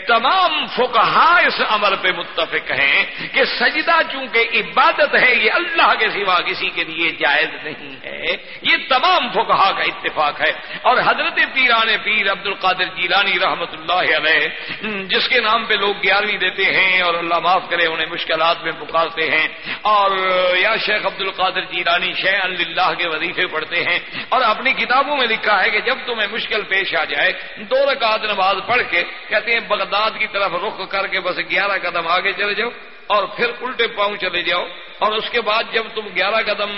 [SPEAKER 1] تمام فقہا اس عمل پہ متفق ہیں کہ سجدہ چونکہ عبادت ہے، یہ اللہ کے سوا کسی کے لیے جائز نہیں ہے۔ یہ تمام فقہا کا اتفاق ہے۔ اور حضرت پیران پیر عبد القادر جیلانی رحمت اللہ علیہ، جس کے نام پہ لوگ گیارہویں دیتے ہیں اور اللہ معاف کرے، انہیں مشکلات میں پکارتے ہیں۔ اور یا شیخ عبد القادر جیلانی شہ اللہ کے وظیفے پڑھتے ہیں۔ اور اپنی کتابوں میں لکھا ہے کہ جب تمہیں مشکل پیش آ جائے، دو رکعت نماز پڑھ کے کہتے ہیں، بغداد کی طرف رخ کر کے بس گیارہ قدم آگے چلے جاؤ اور پھر الٹے پاؤں چلے جاؤ اور اس کے بعد جب تم گیارہ قدم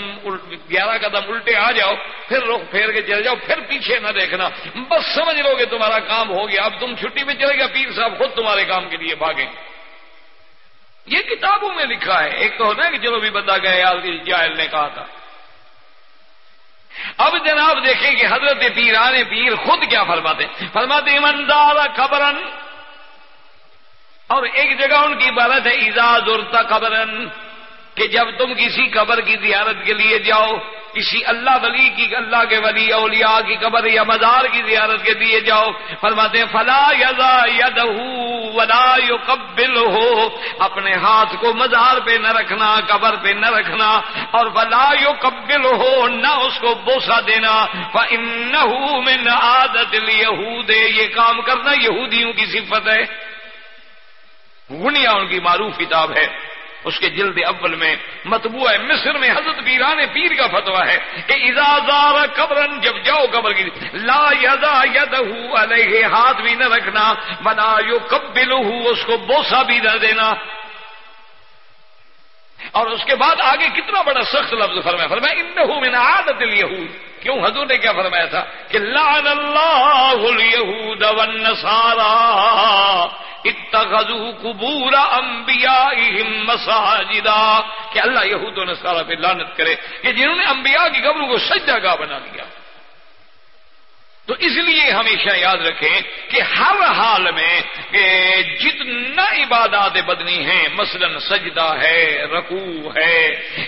[SPEAKER 1] گیارہ قدم الٹے آ جاؤ، پھر رخ پھیر کے چلے جاؤ، پھر پیچھے نہ دیکھنا۔ بس سمجھ لو کہ تمہارا کام ہو گیا، اب تم چھٹی میں چلے گا، پیر صاحب خود تمہارے کام کے لیے بھاگیں یہ کتابوں میں لکھا ہے، ایک تو ہوتا ہے کہ چلو بھی بندہ گئے جائل نے کہا تھا۔ اب جناب دیکھیں کہ حضرت پیران پیر خود کیا فرماتے فرماتے ایماندار خبرن اور ایک جگہ ان کی عبارت ہے ایزاز ارتا خبرن کہ جب تم کسی قبر کی زیارت کے لیے جاؤ کسی اللہ ولی کی، اللہ کے ولی اولیاء کی قبر یا مزار کی زیارت کے لیے جاؤ۔ فرماتے ہیں، فلا یزا ید ولا قبل ہو اپنے ہاتھ کو مزار پہ نہ رکھنا، قبر پہ نہ رکھنا۔ اور فلا یو قبل ہو نہ اس کو بوسا دینا۔ من عادت یہود یہ کام کرنا یہودیوں کی صفت ہے۔ غنیا ان کی معروف کتاب ہے۔ اس کے جلد اول میں متبوع مصر میں حضرت پیران پیر کا فتوا ہے کہ ازازار قبرن، جب جاؤ قبر کی لا یزا ید علیہ، ہاتھ بھی نہ رکھنا بنا یو قبل اس کو بوسا بھی نہ دینا۔ اور اس کے بعد آگے کتنا بڑا سخت لفظ فرمایا فرمایا ان من عادت الیہود. کیوں حضور نے کیا فرمایا تھا؟ کہ لعن اللہ الیہود والنصارى اتخذوا قبور انبیائہم مساجدا، کہ اللہ یہود و نصارہ پہ لعنت کرے، کہ جنہوں نے انبیاء کی قبروں کو سجدہ گاہ بنا دیا تو اس لیے ہمیشہ یاد رکھیں کہ ہر حال میں جتنا عبادات بدنی ہیں، مثلا سجدہ ہے، رکوع ہے،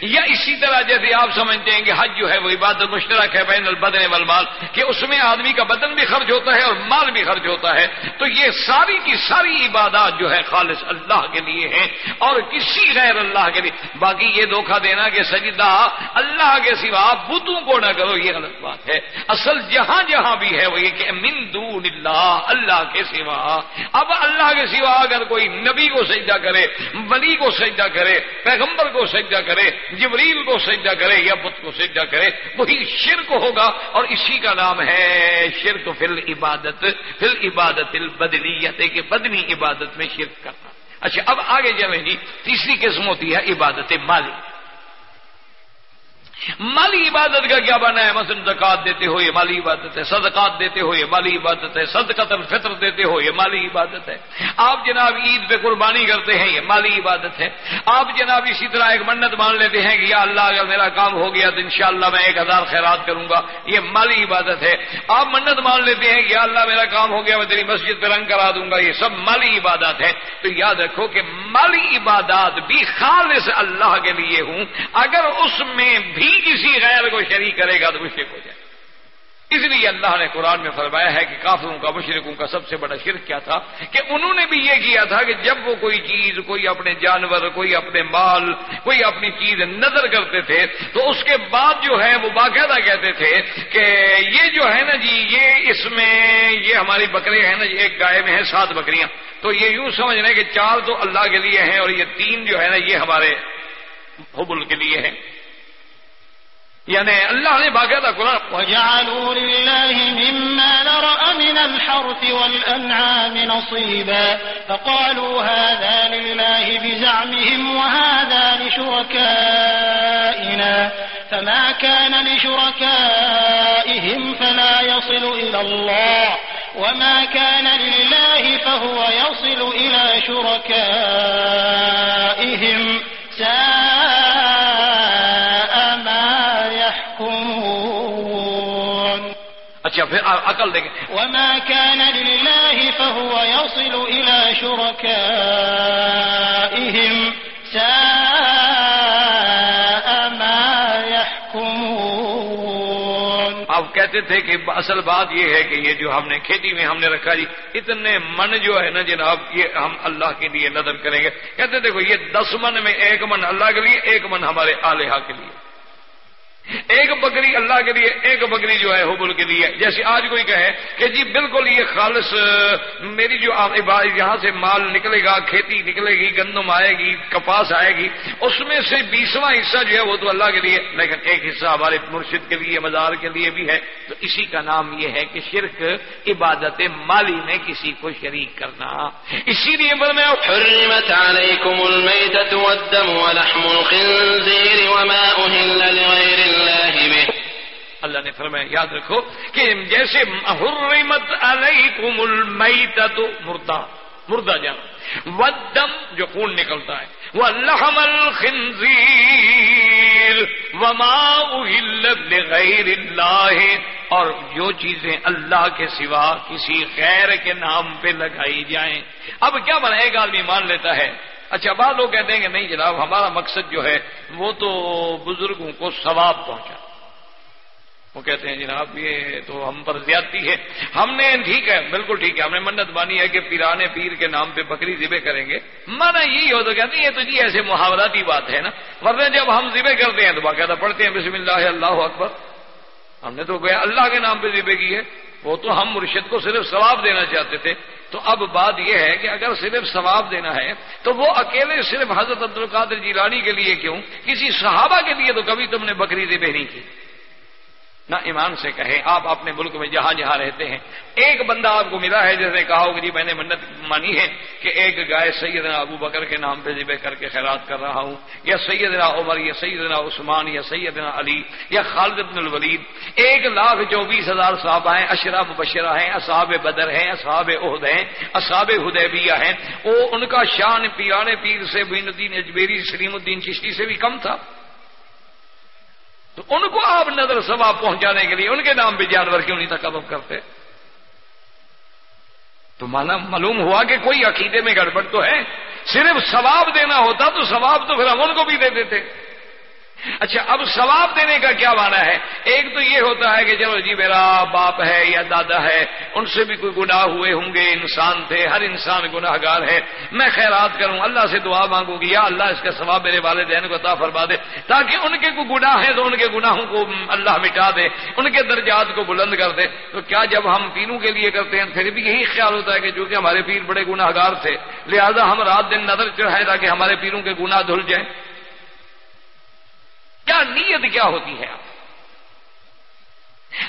[SPEAKER 1] یا اسی طرح جیسے آپ سمجھتے ہیں کہ حج جو ہے وہ عبادت مشترک ہے بین البدن والمال، کہ اس میں آدمی کا بدن بھی خرچ ہوتا ہے اور مال بھی خرچ ہوتا ہے، تو یہ ساری کی ساری عبادات جو ہے خالص اللہ کے لیے ہیں اور کسی غیر اللہ کے لیے۔ باقی یہ دھوکہ دینا کہ سجدہ اللہ کے سوا بتوں کو نہ کرو، یہ غلط بات ہے۔ اصل جہاں جہاں بھی ہے وہ یہ کہ من دون اللہ اللہ کے سوا۔ اب اللہ کے سوا اگر کوئی نبی کو سجدہ کرے، ولی کو سجدہ کرے، پیغمبر کو سجدہ کرے، جبریل کو سجدہ کرے یا بت کو سجدہ کرے، وہی شرک ہوگا اور اسی کا نام ہے شرک فل عبادت فل عبادت البدلیت کہ بدنی عبادت میں شرک کرنا۔ اچھا اب آگے چلیں جی تیسری قسم ہوتی ہے عبادت مالی۔ مالی عبادت کا کیا بنا ہے؟ مثلا زکات دیتے ہو یہ مالی عبادت ہے، صدقات دیتے ہو یہ مالی عبادت ہے صدقت الفطر دیتے ہو یہ مالی عبادت ہے۔ آپ جناب عید پہ قربانی کرتے ہیں، یہ مالی عبادت ہے۔ آپ جناب اسی طرح ایک منت مان لیتے ہیں کہ یا اللہ اگر میرا کام ہو گیا تو انشاءاللہ میں ایک ہزار خیرات کروں گا۔ یہ مالی عبادت ہے۔ آپ منت مان لیتے ہیں کہ یا اللہ، میرا کام ہو گیا، میں تیری مسجد پہ رنگ کرا دوں گا۔ یہ سب مالی عبادت ہے۔ تو یاد رکھو کہ مالی عبادات بھی خالص اللہ کے لیے ہوں۔ اگر اس میں بھی کسی غیر کو شریک کرے گا تو مشرق ہو جائے۔ اس لیے اللہ نے قرآن میں فرمایا ہے کہ کافروں کا مشرقوں کا سب سے بڑا شرک کیا تھا کہ انہوں نے بھی یہ کیا تھا کہ جب وہ کوئی چیز، کوئی اپنے جانور، کوئی اپنے مال، کوئی اپنی چیز نظر کرتے تھے، تو اس کے بعد جو ہے وہ باقاعدہ کہتے تھے کہ یہ جو ہے نا جی یہ اس میں، یہ ہماری بکرے ہیں نا جی ایک گائے میں ہے سات بکریاں۔ تو یہ یوں سمجھ رہے کہ چار تو اللہ کے لیے ہیں اور یہ تین جو ہے نا یہ ہمارے حبل کے لیے ہیں۔ یعنی اللہ نے باقاعدہ قرآن
[SPEAKER 3] وجعلوا لله مما ذرأ من الحرث والأنعام نصيبا فقالوا هذا لله بزعمهم وهذا لشركائنا فما كان لشركائهم فلا يصل إلى الله وما كان لله فهو يصل إلى شركائهم ساء
[SPEAKER 1] اچھا پھر عقل دیکھیں۔
[SPEAKER 3] وما كان لله فهو يصل إلى شركائهم ساء ما يحكمون
[SPEAKER 1] آپ کہتے تھے کہ اصل بات یہ ہے کہ یہ جو ہم نے کھیتی میں ہم نے رکھا جی اتنے من جو ہے نا جناب یہ ہم اللہ کے لیے نظر کریں گے۔ کہتے دیکھو یہ دس من میں ایک من اللہ کے لیے ایک من ہمارے آلیہ کے لیے۔ ایک بکری اللہ کے لیے، ایک بکری جو ہے حبل کے لیے۔ جیسے آج کوئی کہے کہ جی بالکل یہ خالص، میری جو یہاں سے مال نکلے گا، کھیتی نکلے گی، گندم آئے گی، کپاس آئے گی، اس میں سے بیسواں حصہ جو ہے وہ تو اللہ کے لیے۔ لیکن ایک حصہ ہمارے مرشد کے لیے، مزار کے لیے بھی ہے۔ تو اسی کا نام یہ ہے کہ شرک، عبادت مالی میں کسی کو شریک کرنا۔ اسی لیے بل میں
[SPEAKER 2] حرمت علیکم المیتت والدم ولحم الخنزیر وما اہل لغیر
[SPEAKER 1] اللہ نے فرمایا، یاد رکھو کہ جیسے حرمت علیکم المیتت مردہ مردہ جان ودم جو خون نکلتا ہے وہ لحم الخنزیر وما لغیر اللہ اور جو چیزیں اللہ کے سوا کسی غیر کے نام پہ لگائی جائیں۔ اب کیا بنا، ایک آدمی مان لیتا ہے اچھا بعض لوگ کہتے ہیں کہ نہیں جناب، ہمارا مقصد جو ہے، وہ تو بزرگوں کو ثواب پہنچا۔ وہ کہتے ہیں جناب یہ تو ہم پر زیادتی ہے۔ ہم نے ٹھیک ہے، بالکل ٹھیک ہے، ہم نے منت بانی ہے کہ پیرانے پیر کے نام پہ بکری ذبح کریں گے۔ مانا یہی ہو تو کہتے ہیں، یہ تو جی ایسے محاورتی بات ہے نا۔ ورنہ جب ہم ذبح کرتے ہیں تو باقاعدہ پڑھتے ہیں، بسم اللہ اللہ اکبر۔ ہم نے تو گیا اللہ کے نام پہ ذبح کی ہے۔ وہ تو ہم مرشد کو صرف ثواب دینا چاہتے تھے۔ تو اب بات یہ ہے کہ اگر صرف ثواب دینا ہے، تو وہ اکیلے صرف حضرت عبد القادر جیلانی کے لیے کیوں؟ کسی صحابہ کے لیے تو کبھی تم نے بکری ذبح نہیں کی۔ نہ ایمان سے کہے، آپ اپنے ملک میں جہاں جہاں رہتے ہیں۔ ایک بندہ آپ کو ملا ہے جیسے کہا کہ جی میں نے منت مانی ہے کہ ایک گائے سیدنا ابو بکر کے نام پہ ذبح کر کے خیرات کر رہا ہوں۔ یا سیدنا عمر، یا سیدنا عثمان، یا سیدنا علی، یا خالد بن الولید۔ ایک لاکھ چوبیس ہزار صاحب ہیں اشرا مبشرہ ہیں، اصحاب بدر ہیں، اصحاب عہد ہیں، اصحاب ہدیبیہ ہیں۔ وہ ان کا شان پیرانے پیر سے بین الدین اجمیری، سلیم الدین چشتی سے بھی کم تھا۔ تو ان کو آپ نظر ثواب پہنچانے کے لیے ان کے نام بھی جانور کیوں نہیں تھا کرتے؟ تو مانا معلوم ہوا کہ کوئی عقیدے میں گڑبڑ تو ہے، صرف ثواب دینا ہوتا تو ثواب تو پھر ہم ان کو بھی دے دیتے۔ اچھا اب ثواب دینے کا کیا مانا ہے؟ ایک تو یہ ہوتا ہے کہ چلو جی میرا باپ ہے یا دادا ہے، ان سے بھی کوئی گناہ ہوئے ہوں گے، انسان تھے، ہر انسان گناہ گار ہے۔ میں خیرات کروں، اللہ سے دعا مانگوں گی، یا اللہ اس کا ثواب میرے والدین کو عطا فرما دے، تاکہ ان کے کوئی گناہ ہے تو ان کے گناہوں کو اللہ مٹا دے، ان کے درجات کو بلند کر دے۔ تو کیا جب ہم پیروں کے لیے کرتے ہیں، پھر بھی یہی خیال ہوتا ہے کہ چونکہ ہمارے پیر بڑے گناہ گار تھے، لہذا ہم رات دن نظر چڑھائے تاکہ ہمارے پیروں کے گناہ دھل جائیں۔ کیا نیت کیا ہوتی ہے آپ؟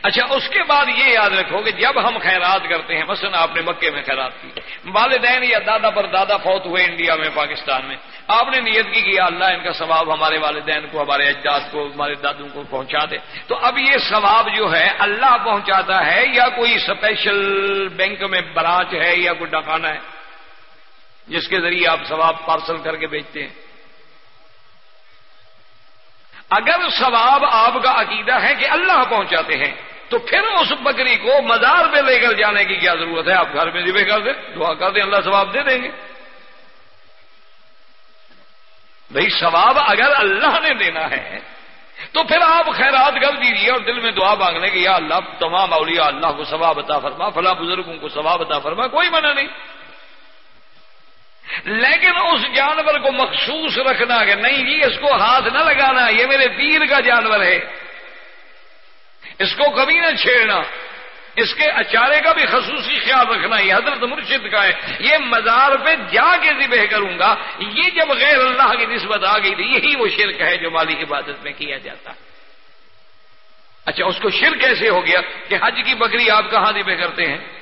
[SPEAKER 1] اچھا اس کے بعد یہ یاد رکھو کہ جب ہم خیرات کرتے ہیں، مثلا آپ نے مکے میں خیرات کی، والدین یا دادا پر دادا فوت ہوئے انڈیا میں، پاکستان میں، آپ نے نیت کی کہ اللہ، ان کا ثواب ہمارے والدین کو، ہمارے اجداد کو، ہمارے دادوں کو پہنچا دے۔ تو اب یہ ثواب جو ہے، اللہ پہنچاتا ہے یا کوئی اسپیشل بینک میں برانچ ہے یا کوئی ڈکانا ہے، جس کے ذریعے آپ ثواب پارسل کر کے بیچتے ہیں؟ اگر ثواب آپ کا عقیدہ ہے کہ اللہ پہنچاتے ہیں، تو پھر اس بکری کو مزار پہ لے کر جانے کی کیا ضرورت ہے؟ آپ گھر میں ذبح کر دیں، دعا کر دیں، اللہ ثواب دے دیں گے۔ بھائی ثواب اگر اللہ نے دینا ہے، تو پھر آپ خیرات کر دیجیے اور دل میں دعا مانگنے کی، یا اللہ، تمام اولیاء اللہ کو ثواب عطا فرما، فلاں بزرگوں کو ثواب عطا فرما، کوئی منع نہیں۔ لیکن اس جانور کو مخصوص رکھنا کہ نہیں جی اس کو ہاتھ نہ لگانا، یہ میرے پیر کا جانور ہے۔ اس کو کبھی نہ چھیڑنا۔ اس کے اچارے کا بھی خصوصی خیال رکھنا، یہ حضرت مرشد کا ہے۔ یہ مزار پہ جا کے ذبح کروں گا۔ یہ جب غیر اللہ کی نسبت آ گئی تھی یہی وہ شرک ہے جو مالی عبادت میں کیا جاتا۔ اچھا اس کو شرک کیسے ہو گیا کہ حج کی بکری آپ کہاں ذبح کرتے ہیں؟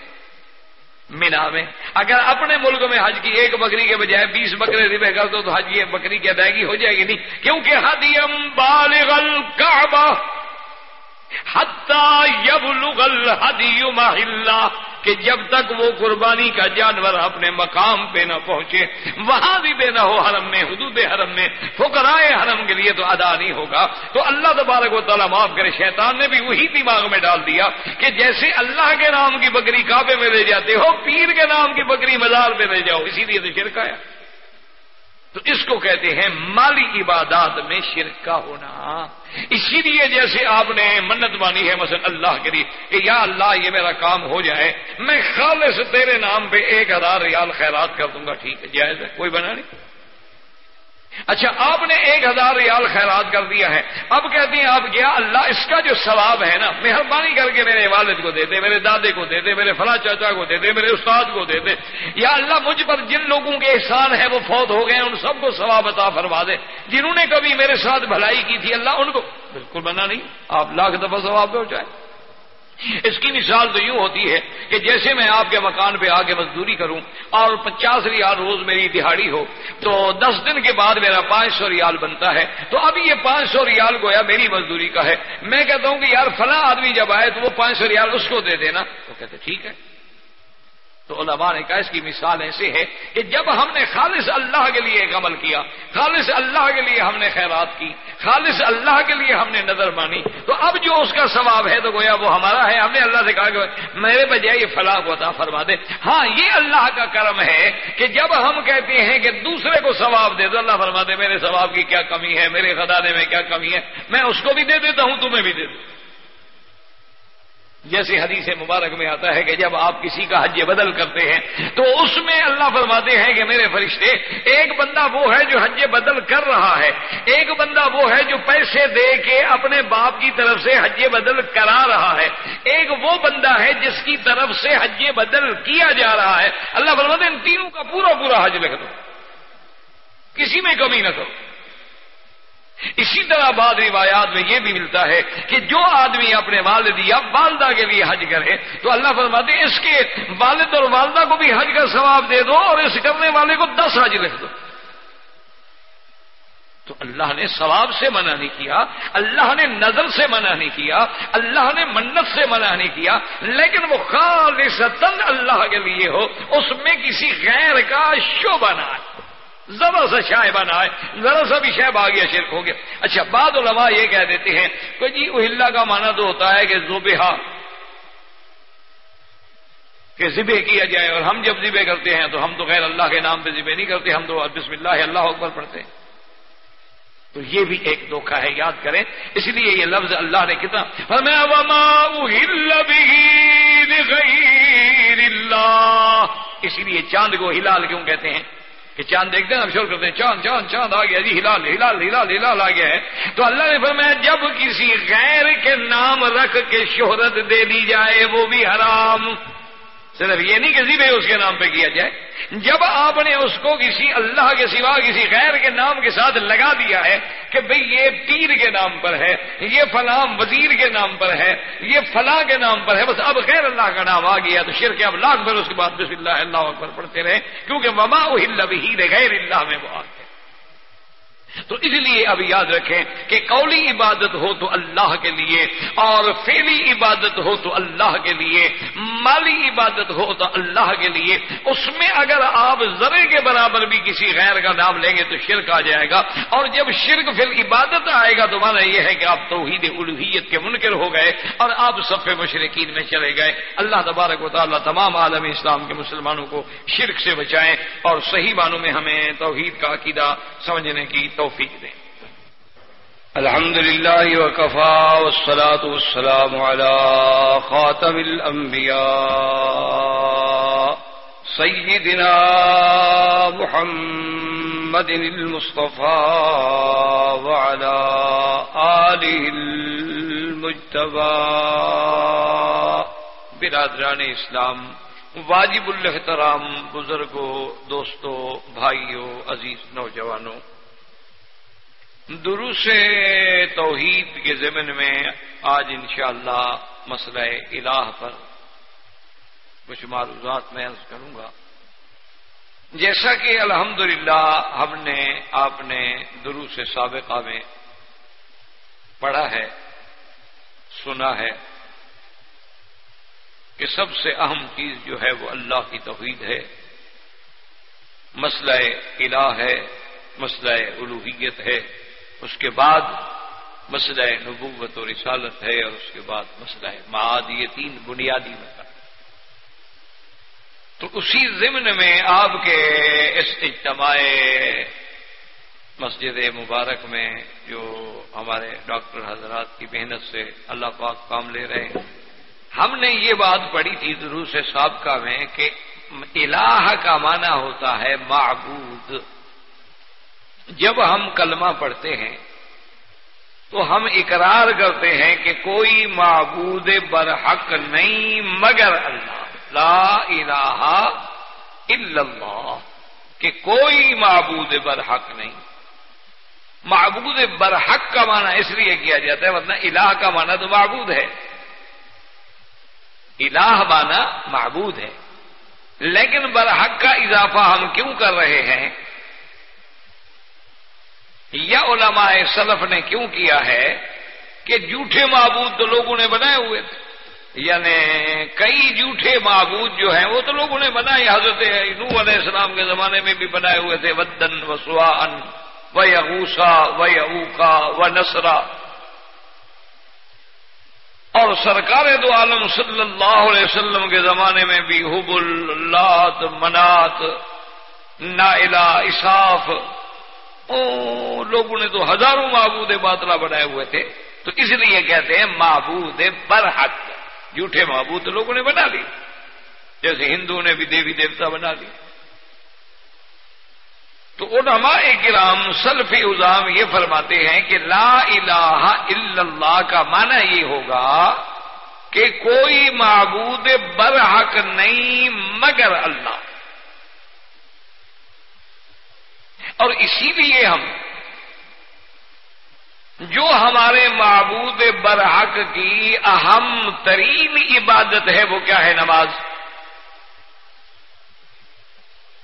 [SPEAKER 1] مینا میں۔ اگر اپنے ملک میں حج کی ایک بکری کے بجائے بیس بکرے ذبح کر دو تو حج کی بکری کی ادائیگی ہو جائے گی نہیں۔ کیونکہ حدیم بالغ الکعبہ کہ جب تک وہ قربانی کا جانور اپنے مقام پہ نہ پہنچے، وہاں بھی بے نہ ہو حرم میں، حدود حرم میں فکرائے حرم کے لیے تو ادا نہیں ہوگا۔ تو اللہ تبارک و تعالیٰ معاف کرے، شیطان نے بھی وہی دماغ میں ڈال دیا کہ جیسے اللہ کے نام کی بکری کعبے میں لے جاتے ہو، پیر کے نام کی بکری مزار پہ لے جاؤ، اسی لیے تو شرک آیا۔ تو اس کو کہتے ہیں مالی عبادات میں شرک کا ہونا۔ اسی لیے جیسے آپ نے منت مانی ہے، مثلا اللہ کے لیے، کہ یا اللہ، یہ میرا کام ہو جائے، میں خالص تیرے نام پہ ایک ہزار ریال خیرات کر دوں گا، ٹھیک ہے، جائز ہے، کوئی بنا نہیں۔ اچھا آپ نے ایک ہزار ریال خیرات کر دیا ہے۔ اب کہتے ہیں آپ کیا اللہ، اس کا جو ثواب ہے نا، مہربانی کر کے میرے والد کو دے دے، میرے دادے کو دے دے، میرے فلاں چاچا کو دے دے، میرے استاد کو دے دے۔ یا اللہ، مجھ پر جن لوگوں کے احسان ہے وہ فوت ہو گئے ان سب کو ثواب عطا فرما دے۔ جنہوں نے کبھی میرے ساتھ بھلائی کی تھی، اللہ ان کو، بالکل بنا نہیں، آپ لاکھ دفعہ ثواب دو چاہے اس کی مثال تو یوں ہوتی ہے کہ جیسے میں آپ کے مکان پہ آ کے مزدوری کروں اور پچاس ریال روز میری دہاڑی ہو تو دس دن کے بعد میرا پانچ سو ریال بنتا ہے تو اب یہ پانچ سو ریال گویا میری مزدوری کا ہے میں کہتا ہوں کہ یار فلاں آدمی جب آئے تو وہ پانچ سو ریال اس کو دے دینا تو کہتے ٹھیک ہے تو علماء نے کہا اس کی مثال ایسے ہے کہ جب ہم نے خالص اللہ کے لیے ایک عمل کیا، خالص اللہ کے لیے ہم نے خیرات کی، خالص اللہ کے لیے ہم نے نظر مانی، تو اب جو اس کا ثواب ہے تو گویا وہ ہمارا ہے۔ ہم نے اللہ سے کہا کہ میرے بجائے یہ فلاح کو عطا فرما دے۔ ہاں یہ اللہ کا کرم ہے کہ جب ہم کہتے ہیں کہ دوسرے کو ثواب دے دو اللہ فرما دے، میرے ثواب کی کیا کمی ہے؟ میرے خزانے میں کیا کمی ہے؟ میں اس کو بھی دے دیتا ہوں، تمہیں بھی دے دوں جیسے حدیث مبارک میں آتا ہے کہ جب آپ کسی کا حج بدل کرتے ہیں تو اس میں اللہ فرماتے ہیں کہ میرے فرشتے، ایک بندہ وہ ہے جو حج بدل کر رہا ہے، ایک بندہ وہ ہے جو پیسے دے کے اپنے باپ کی طرف سے حج بدل کرا رہا ہے۔ ایک وہ بندہ ہے جس کی طرف سے حج بدل کیا جا رہا ہے۔ اللہ فرماتے ان تینوں کا پورا پورا حج لکھ دو۔ کسی میں کمی نہ کرو۔ اسی طرح بعد روایات میں یہ بھی ملتا ہے کہ جو آدمی اپنے والد یا والدہ کے لیے حج کرے، تو اللہ فرماتے اس کے والد اور والدہ کو بھی حج کا ثواب دے دو اور اس کرنے والے کو دس حج لکھ دو۔ تو اللہ نے ثواب سے منع نہیں کیا، اللہ نے نظر سے منع نہیں کیا، اللہ نے منت سے منع نہیں کیا، لیکن وہ خالص اللہ کے لیے ہو، اس میں کسی غیر کا شعبہ نہ آئے۔ ذرا سا شائبہ بنا ہے ذرا سا بھی شائب آ گیا شرک ہو گیا اچھا بعد علماء یہ کہہ دیتے ہیں کہ جی اہل کا معنی تو ہوتا ہے کہ زوبہ کہ ذبح کیا جائے۔ اور ہم جب ذبح کرتے ہیں تو ہم تو غیر اللہ کے نام پہ ذبح نہیں کرتے، ہم تو بسم اللہ اللہ اکبر پڑھتے ہیں۔ تو یہ بھی ایک دھوکھا ہے، یاد کریں۔ اس لیے یہ لفظ اللہ نے کتنا اسی لیے چاند کو ہلال کیوں کہتے ہیں؟ کہ چاند دیکھتے ہیں، ہم شور کرتے ہیں، چاند چاند چاند آ گیا جی ہلال ہلال ہلال ہلال آ گیا ہے۔ تو اللہ نے فرمایا، جب کسی غیر کے نام رکھ کے شہرت دے دی جائے، وہ بھی حرام۔ صرف یہ نہیں کہ ذبح اس کے نام پہ کیا جائے۔ جب آپ نے اس کو کسی اللہ کے سوا کسی غیر کے نام کے ساتھ لگا دیا ہے کہ بھئی یہ پیر کے نام پر ہے، یہ فلاں وزیر کے نام پر ہے، یہ فلاں کے نام پر ہے، بس اب غیر اللہ کا نام آ گیا تو شیر کے اب لاکھ بھر اس کے بعد بسم اللہ اللہ اکبر پڑھتے رہے، کیونکہ وما ہی غیر اللہ میں وہ آتے تو اس لیے اب یاد رکھیں کہ قولی عبادت ہو تو اللہ کے لیے اور فیلی عبادت ہو تو اللہ کے لیے، مالی عبادت ہو تو اللہ کے لیے۔ اس میں اگر آپ ذرے کے برابر بھی کسی غیر کا نام لیں گے تو شرک آ جائے گا۔ اور جب شرک پھر عبادت آئے گا تو مانا یہ ہے کہ آپ توحید الوحیت کے منکر ہو گئے اور آپ سب مشرقین میں چلے گئے۔ اللہ تبارک و تعالیٰ تمام عالم اسلام کے مسلمانوں کو شرک سے بچائیں اور صحیح معنوں میں ہمیں توحید کا عقیدہ سمجھنے کی توفیق دیں۔
[SPEAKER 4] الحمد لله وكفى والصلاة والسلام على خاتم الأنبياء سيدنا محمد المصطفى وعلى آله المجتبى
[SPEAKER 1] برادران اسلام، واجب الاحترام بزرگوں، دوستوں، بھائیوں، عزیز نوجوانوں دروس توحید کے ضمن میں آج انشاءاللہ مسئلہ الہ پر کچھ معروضات میں عرض کروں گا۔ جیسا کہ الحمدللہ ہم نے آپ نے دروس سابقہ میں پڑھا ہے، سنا ہے کہ سب سے اہم چیز جو ہے وہ اللہ کی توحید ہے۔ مسئلہ الہ ہے، مسئلہ الوحیت ہے۔ اس کے بعد مسئلہ نبوت و رسالت ہے اور اس کے بعد مسئلہ معاد، یہ تین بنیادی مسئلہ تو اسی ضمن میں آپ کے اس اجتماع مسجد مبارک میں جو ہمارے ڈاکٹر حضرات کی محنت سے اللہ پاک کام لے رہے ہیں، ہم نے یہ بات پڑھی تھی دروس سابقہ میں کہ الہ کا معنی ہوتا ہے معبود۔ جب ہم کلمہ پڑھتے ہیں تو ہم اقرار کرتے ہیں کہ کوئی معبود برحق نہیں مگر اللہ۔ لا الہ الا اللہ۔ کہ کوئی معبود برحق نہیں۔ معبود برحق کا معنی اس لیے کیا جاتا ہے، ورنہ الہ کا معنی تو معبود ہے۔ الہ معنی معبود ہے۔ لیکن برحق کا اضافہ ہم کیوں کر رہے ہیں؟ یا علماء سلف نے کیوں کیا ہے کہ جھوٹے معبود تو لوگوں نے بنائے ہوئے تھے؟ یعنی کئی جھوٹے معبود جو ہیں وہ تو لوگوں نے بنائے، حضرت نو علیہ السلام کے زمانے میں بھی بنائے ہوئے تھے، ودن و سوان و یغوسا و یعوقا و نسرا اور سرکار دو عالم صلی اللہ علیہ وسلم کے زمانے میں بھی حب اللہ منات، نائلہ اصاف لوگوں نے تو ہزاروں معبود باطلا بنائے ہوئے تھے۔ تو اس لیے کہتے ہیں معبود برحق۔ جھوٹے معبود لوگوں نے بنا لی۔ جیسے ہندو نے بھی دیوی دیوتا بنا لی۔ تو علماء کرام سلفی ازام یہ فرماتے ہیں کہ لا الہ الا اللہ کا معنی یہ ہوگا کہ کوئی معبود برحق نہیں مگر اللہ۔ اور اسی لیے ہم جو ہمارے معبود برحق کی اہم ترین عبادت ہے، وہ کیا ہے نماز؟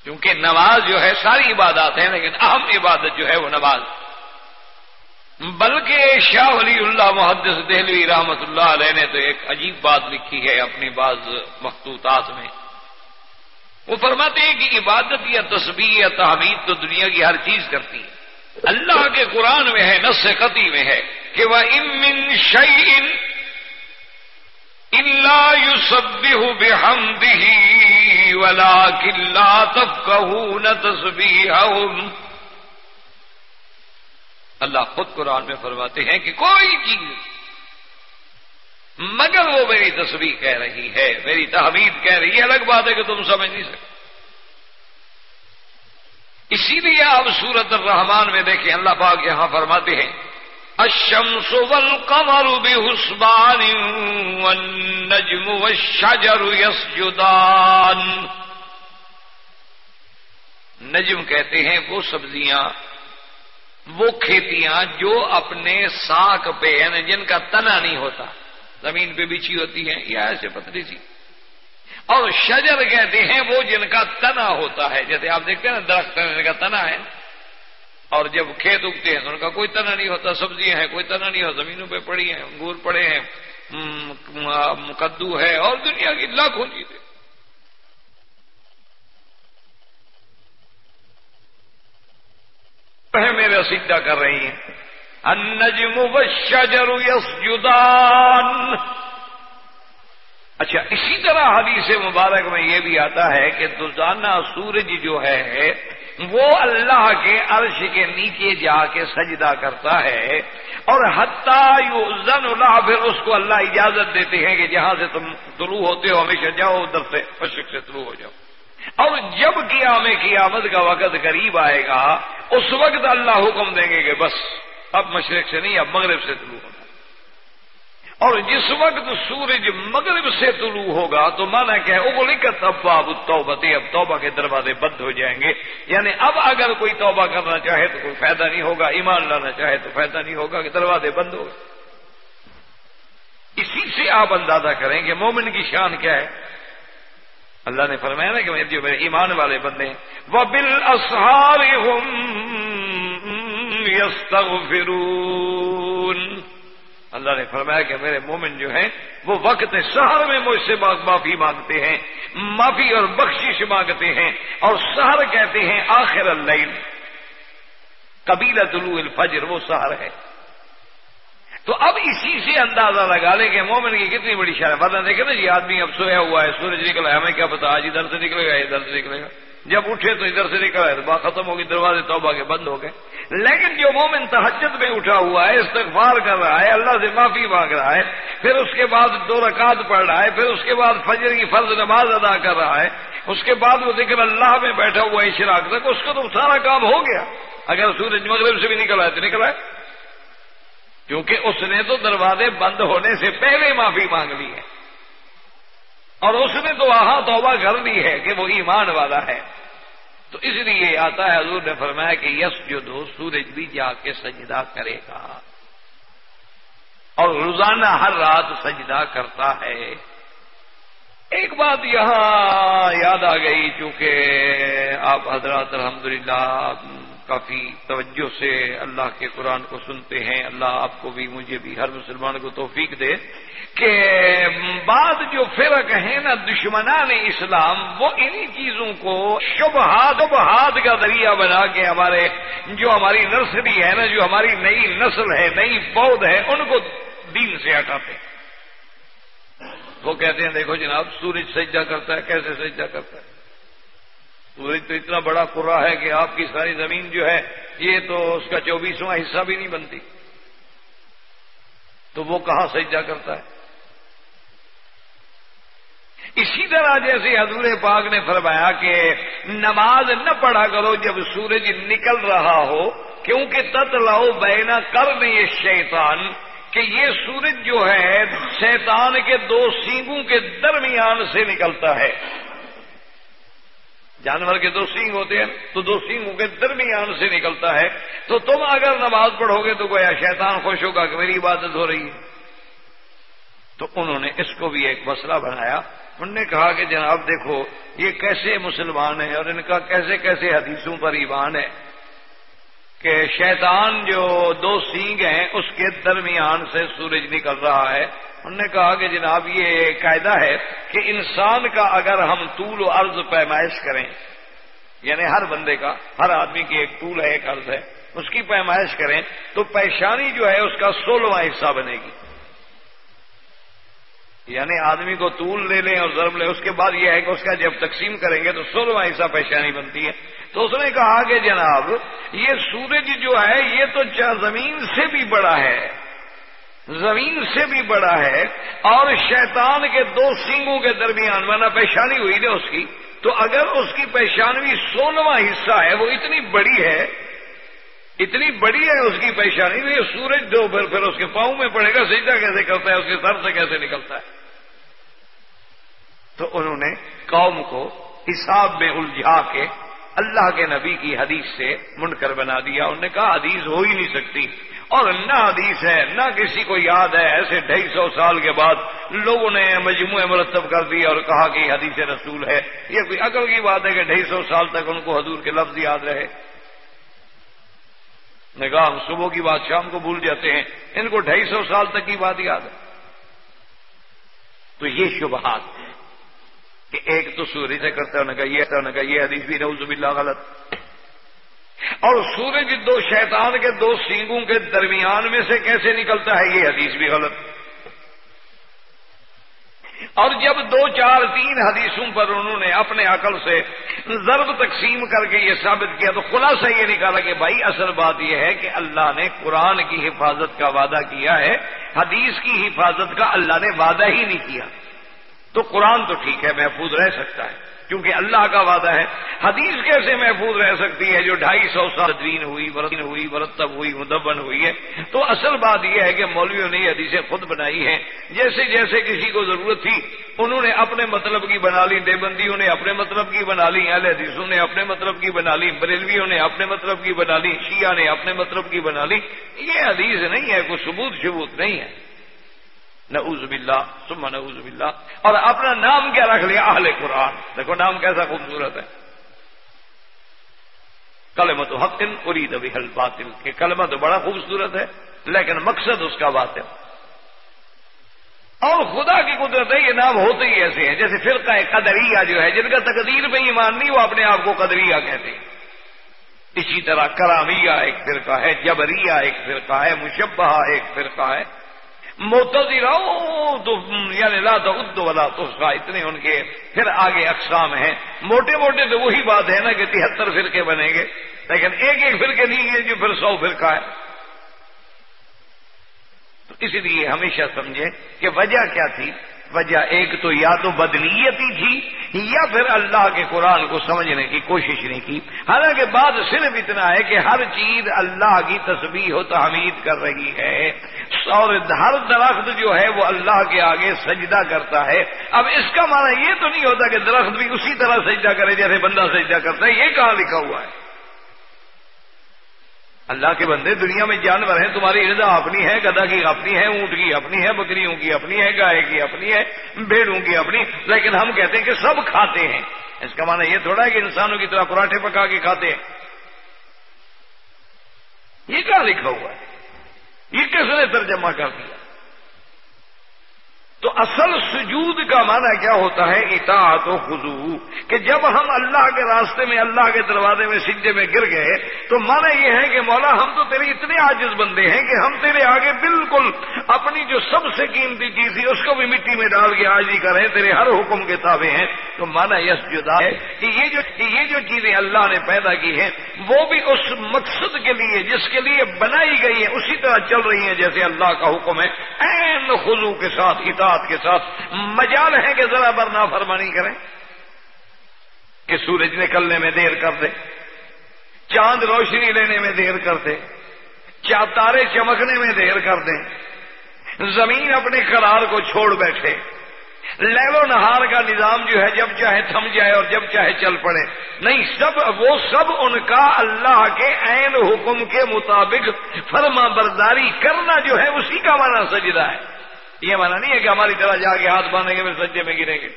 [SPEAKER 1] کیونکہ نماز جو ہے ساری عبادات ہیں، لیکن اہم عبادت جو ہے وہ نماز۔ بلکہ شاہ ولی اللہ محدث دہلوی رحمت اللہ علیہ نے تو ایک عجیب بات لکھی ہے اپنی بعض مخطوطات میں۔ وہ فرماتے ہیں کہ عبادت یا تصویر یا تحمید تو دنیا کی ہر چیز کرتی ہے۔ اللہ کے قرآن میں ہے نس قطی میں ہے کہ وہ امن شعین اللہ یو سب بے ہم ولا کلّا تب کہ نہ اللہ خود قرآن میں فرماتے ہیں کہ کوئی چیز مگر وہ میری تصویر کہہ رہی ہے، میری تحمید کہہ رہی ہے، الگ بات ہے کہ تم سمجھ نہیں سکتے۔ اسی لیے آپ سورت الرحمان میں دیکھیں، اللہ پاک یہاں فرماتے ہیں، الشمس والقمر بحسبان والنجم والشجر يسجدان۔ نجم کہتے ہیں وہ سبزیاں، وہ کھیتیاں جو اپنے ساک پہ ہیں جن کا تنا نہیں ہوتا۔ زمین پہ بچھی ہوتی ہیں یا ایسے پتلی سی اور شجر کہتے ہیں وہ جن کا تنا ہوتا ہے، جیسے آپ دیکھتے ہیں نا، درخت جن کا تنا ہے۔ اور جب کھیت اگتے ہیں تو ان کا کوئی تنا نہیں ہوتا، سبزیاں ہیں، کوئی تنا نہیں ہوتا، زمینوں پہ پڑی ہیں، انگور پڑے ہیں کدو ہے، اور دنیا کی لاکھوں چیزیں۔ میرے سیدھا کر رہی ہیں۔ النجم والشجر يسجدان۔ اچھا اسی طرح حدیث مبارک میں یہ بھی آتا ہے کہ دوزانہ سورج جو ہے، وہ اللہ کے عرش کے نیچے جا کے سجدہ کرتا ہے اور حتیٰ زن اللہ، پھر اس کو اللہ اجازت دیتے ہیں کہ جہاں سے تم طلوع ہوتے ہو، ہمیشہ جاؤ ادھر سے مشرق سے طلوع ہو جاؤ۔ اور جب قیام قیامت کا وقت قریب آئے گا، اس وقت اللہ حکم دیں گے کہ بس اب مشرق سے نہیں، اب مغرب سے طلوع ہونا اور جس وقت سورج مغرب سے طلوع ہوگا تو مانا کیا ہے؟ ابلی کا تب توبتی اب توبہ کے دروازے بند ہو جائیں گے۔ یعنی اب اگر کوئی توبہ کرنا چاہے تو کوئی فائدہ نہیں ہوگا، ایمان لانا چاہے تو فائدہ نہیں ہوگا، کہ دروازے بند ہو اسی سے آپ اندازہ کریں کہ مومن کی شان کیا ہے؟ اللہ نے فرمایا نا کہ جو میرے ایمان والے بندے وہ بل اصہار اللہ نے فرمایا کہ میرے مومن جو ہیں، وہ وقت شہر میں مجھ سے معافی مانگتے ہیں، معافی اور بخشش مانگتے ہیں اور شہر کہتے ہیں آخر اللہ قبیلہ طلوع الفجر، وہ شہر ہے۔ تو اب اسی سے اندازہ لگا لیں کہ مومن کی کتنی بڑی شہر ورنہ دیکھے نا، یہ آدمی اب سویا ہوا ہے، سورج نکلا ہے، ہمیں کیا پتا، آج ادھر سے نکلے گا ادھر سے نکلے گا۔ جب اٹھے تو ادھر سے نکلا ہے، تو بات ختم ہوگی، دروازے توبہ کے بند ہو گئے۔ لیکن جو مومن تحجد میں اٹھا ہوا ہے، استغفار کر رہا ہے، اللہ سے معافی مانگ رہا ہے، پھر اس کے بعد دو رکعت پڑھ رہا ہے، پھر اس کے بعد فجر کی فرض نماز ادا کر رہا ہے، اس کے بعد وہ ذکر اللہ میں بیٹھا ہوا ہے شراک تک، اس کا تو سارا کام ہو گیا۔ اگر سورج مغرب سے بھی نکل آئے تو نکل آئے کیونکہ اس نے تو دروازے بند ہونے سے پہلے معافی مانگ لی ہے۔ اور اس نے تو وہاں توبہ کر لی ہے کہ وہ ایمان والا ہے۔ تو اس لیے آتا ہے، حضور نے فرمایا کہ یس جو دو سورج بھی جا کے سجدہ کرے گا۔ اور روزانہ ہر رات سجدہ کرتا ہے۔ ایک بات یہاں یاد آ گئی، چونکہ آپ حضرات الحمدللہ کافی توجہ سے اللہ کے قرآن کو سنتے ہیں۔ اللہ آپ کو بھی، مجھے بھی، ہر مسلمان کو توفیق دے کہ بعد جو فرق ہیں نا، دشمنان اسلام، وہ انہی چیزوں کو شبہات شبہات کا ذریعہ بنا کے ہمارے جو ہماری نرسری ہے نا، جو ہماری نئی نسل ہے، نئی پود ہے، ان کو دین سے ہٹاتے ہیں۔ وہ کہتے ہیں، دیکھو جناب، سورج سجدہ کرتا ہے، کیسے سجدہ کرتا ہے؟ سورج تو اتنا بڑا قرا ہے کہ آپ کی ساری زمین جو ہے، یہ تو اس کا چوبیسواں حصہ بھی نہیں بنتی۔ تو وہ کہاں سجدہ کرتا ہے؟ اسی طرح جیسے حضور پاک نے فرمایا کہ نماز نہ پڑھا کرو جب سورج نکل رہا ہو، کیونکہ تت لاؤ بینا کر دیں یہ شیطان کہ یہ سورج جو ہے، شیطان کے دو سینگوں کے درمیان سے نکلتا ہے۔ جانور کے دو سینگ ہوتے ہیں، تو دو سینگوں کے درمیان سے نکلتا ہے۔ تو تم اگر نماز پڑھو گے تو گویا شیطان خوش ہوگا کہ میری عبادت ہو رہی ہے۔ تو انہوں نے اس کو بھی ایک مسئلہ بنایا۔ انہوں نے کہا کہ جناب دیکھو، یہ کیسے مسلمان ہیں اور ان کا کیسے کیسے حدیثوں پر ایمان ہے کہ شیطان جو دو سینگ ہیں، اس کے درمیان سے سورج نکل رہا ہے۔ انہوں نے کہا کہ جناب یہ قاعدہ ہے کہ انسان کا اگر ہم طول و عرض پیمائش کریں یعنی ہر بندے کا، ہر آدمی کی ایک طول ہے، ایک عرض ہے، اس کی پیمائش کریں تو پیشانی جو ہے، اس کا سولہواں حصہ بنے گی۔ یعنی آدمی کو طول لے لیں اور ضرب لیں، اس کے بعد یہ ہے کہ اس کا جب تقسیم کریں گے تو سولہواں حصہ پیشانی بنتی ہے۔ تو اس نے کہا کہ جناب، یہ سورج جو ہے، یہ تو زمین سے بھی بڑا ہے۔ زمین سے بھی بڑا ہے اور شیطان کے دو سینگوں کے درمیان مانا پیشانی ہوئی نا اس کی، تو اگر اس کی پیشانوی سولہواں حصہ ہے، وہ اتنی بڑی ہے، اتنی بڑی ہے اس کی پیشانی تو یہ سورج دو، پھر پھر اس کے پاؤں میں پڑے گا، سجدہ کیسے کرتا ہے، اس کے سر سے کیسے نکلتا ہے؟ تو انہوں نے قوم کو حساب میں الجھا کے اللہ کے نبی کی حدیث سے منکر بنا دیا۔ انہوں نے کہا، حدیث ہو ہی نہیں سکتی۔ اور نہ حدیث ہے، نہ کسی کو یاد ہے، ایسے ڈھائی سو سال کے بعد لوگوں نے مجموعے مرتب کر دیا اور کہا کہ حدیث رسول ہے۔ یہ کوئی عقل کی بات ہے کہ ڈھائی سو سال تک ان کو حضور کے لفظ یاد رہے۔ نے کہا، ہم صبح کی بات شام کو بھول جاتے ہیں۔ ان کو ڈھائی سو سال تک کی بات یاد ہے۔ تو یہ شبہات کہ ایک تو سورج سے کرتا ہے کہا یہ کہا یہ حدیث بھی نوز باللہ غلط۔ اور سورج دو شیطان کے دو سینگوں کے درمیان میں سے کیسے نکلتا ہے یہ حدیث بھی غلط۔ اور جب دو چار تین حدیثوں پر انہوں نے اپنے عقل سے ضرب تقسیم کر کے یہ ثابت کیا تو خلاصہ یہ نکالا کہ بھائی اصل بات یہ ہے کہ اللہ نے قرآن کی حفاظت کا وعدہ کیا ہے، حدیث کی حفاظت کا اللہ نے وعدہ ہی نہیں کیا۔ تو قرآن تو ٹھیک ہے، محفوظ رہ سکتا ہے۔ کیونکہ اللہ کا وعدہ ہے۔ حدیث کیسے محفوظ رہ سکتی ہے جو ڈھائی سو سال دین ہوئی برتن ہوئی مرتب ہوئی، مدبن ہوئی ہے؟ تو اصل بات یہ ہے کہ مولویوں نے یہ حدیثیں خود بنائی ہیں۔ جیسے جیسے کسی کو ضرورت تھی، انہوں نے اپنے مطلب کی بنا لی، دیوبندیوں نے اپنے مطلب کی بنا لی، اہل حدیثوں نے اپنے مطلب کی بنا لی، بریلویوں نے اپنے مطلب کی بنا لی، شیعہ نے اپنے مطلب کی بنا لی۔ یہ حدیث نہیں ہے، کوئی ثبوت شبوت نہیں ہے۔ نعوذ باللہ، ثم نعوذ باللہ۔ اور اپنا نام کیا رکھ لیا؟ اہل قرآن۔ دیکھو، نام کیسا خوبصورت ہے۔ کلمہ تو حقن ارید بحل باطل کہ کلمہ تو بڑا خوبصورت ہے، لیکن مقصد اس کا باطل۔ اور خدا کی قدرت ہے، یہ نام ہوتے ہی ایسے ہیں، جیسے فرقہ قدریہ جو ہے، جن کا تقدیر پہ ایمان نہیں، وہ اپنے آپ کو قدریہ کہتے ہیں۔ اسی طرح کرامیہ ایک فرقہ ہے، جبریہ ایک فرقہ ہے مشبہ ایک فرقہ ہے۔ موتو تو یعنی لا تو اد والا تو اتنے ان کے پھر آگے اقسام ہیں۔ موٹے موٹے تو وہی بات ہے نا کہ تہتر فرقے بنیں گے۔ لیکن ایک ایک فرقے نہیں ہے جو پھر سو فرقہ ہے تو اسی لیے ہمیشہ سمجھے کہ وجہ کیا تھی؟ وجہ ایک تو یا تو بدنیتی تھی یا پھر اللہ کے قرآن کو سمجھنے کی کوشش نہیں کی۔ حالانکہ بات صرف اتنا ہے کہ ہر چیز اللہ کی تصویر و تحمید کر رہی ہے۔ اور ہر درخت جو ہے وہ اللہ کے آگے سجدہ کرتا ہے۔ اب اس کا معنی یہ تو نہیں ہوتا کہ درخت بھی اسی طرح سجدہ کرے جیسے بندہ سجدہ کرتا ہے، یہ کہاں لکھا ہوا ہے؟ اللہ کے بندے دنیا میں جانور ہیں، تمہاری رضا اپنی ہے گدا کی اپنی ہے، اونٹ کی اپنی ہے، بکریوں کی اپنی ہے، گائے کی اپنی ہے، بھیڑوں کی اپنی۔ لیکن ہم کہتے ہیں کہ سب کھاتے ہیں۔ اس کا معنی یہ تھوڑا ہے کہ انسانوں کی طرح پراٹھے پکا کے کھاتے ہیں۔ یہ کیا لکھا ہوا ہے؟ یہ کس نے ترجمہ کر دیا؟ تو اصل سجود کا معنی کیا ہوتا ہے؟ اطاعت و خضو کہ جب ہم اللہ کے راستے میں، اللہ کے دروازے میں، سجدے میں گر گئے، تو معنی یہ ہے کہ مولا، ہم تو تیرے اتنے عاجز بندے ہیں کہ ہم تیرے آگے بالکل اپنی جو سب سے قیمتی چیز تھی، اس کو بھی مٹی میں ڈال کے آجی کریں، تیرے ہر حکم کے تابع ہیں۔ تو مانا یس جدا ہے کہ یہ جو یہ جو چیزیں اللہ نے پیدا کی ہیں، وہ بھی اس مقصد کے لیے، جس کے لیے بنائی گئی ہیں، اسی طرح چل رہی ہیں جیسے اللہ کا حکم ہے۔ این خضو کے ساتھ اطاعت کے ساتھ مجال ہے کہ ذرا بر فرمانی کریں کہ سورج نکلنے میں دیر کر دے، چاند روشنی لینے میں دیر کر دے چا تارے چمکنے میں دیر کر دیں زمین اپنے قرار کو چھوڑ بیٹھے۔ لیل و نہار کا نظام جو ہے، جب چاہے تھم جائے اور جب چاہے چل پڑے۔ نہیں، سب، وہ سب ان کا اللہ کے عین حکم کے مطابق فرما برداری کرنا جو ہے، اسی کا مانا سجدہ ہے۔ یہ مانا نہیں ہے کہ ہماری طرح جا کے ہاتھ باندھیں گے، پھر سجے میں گریں گے۔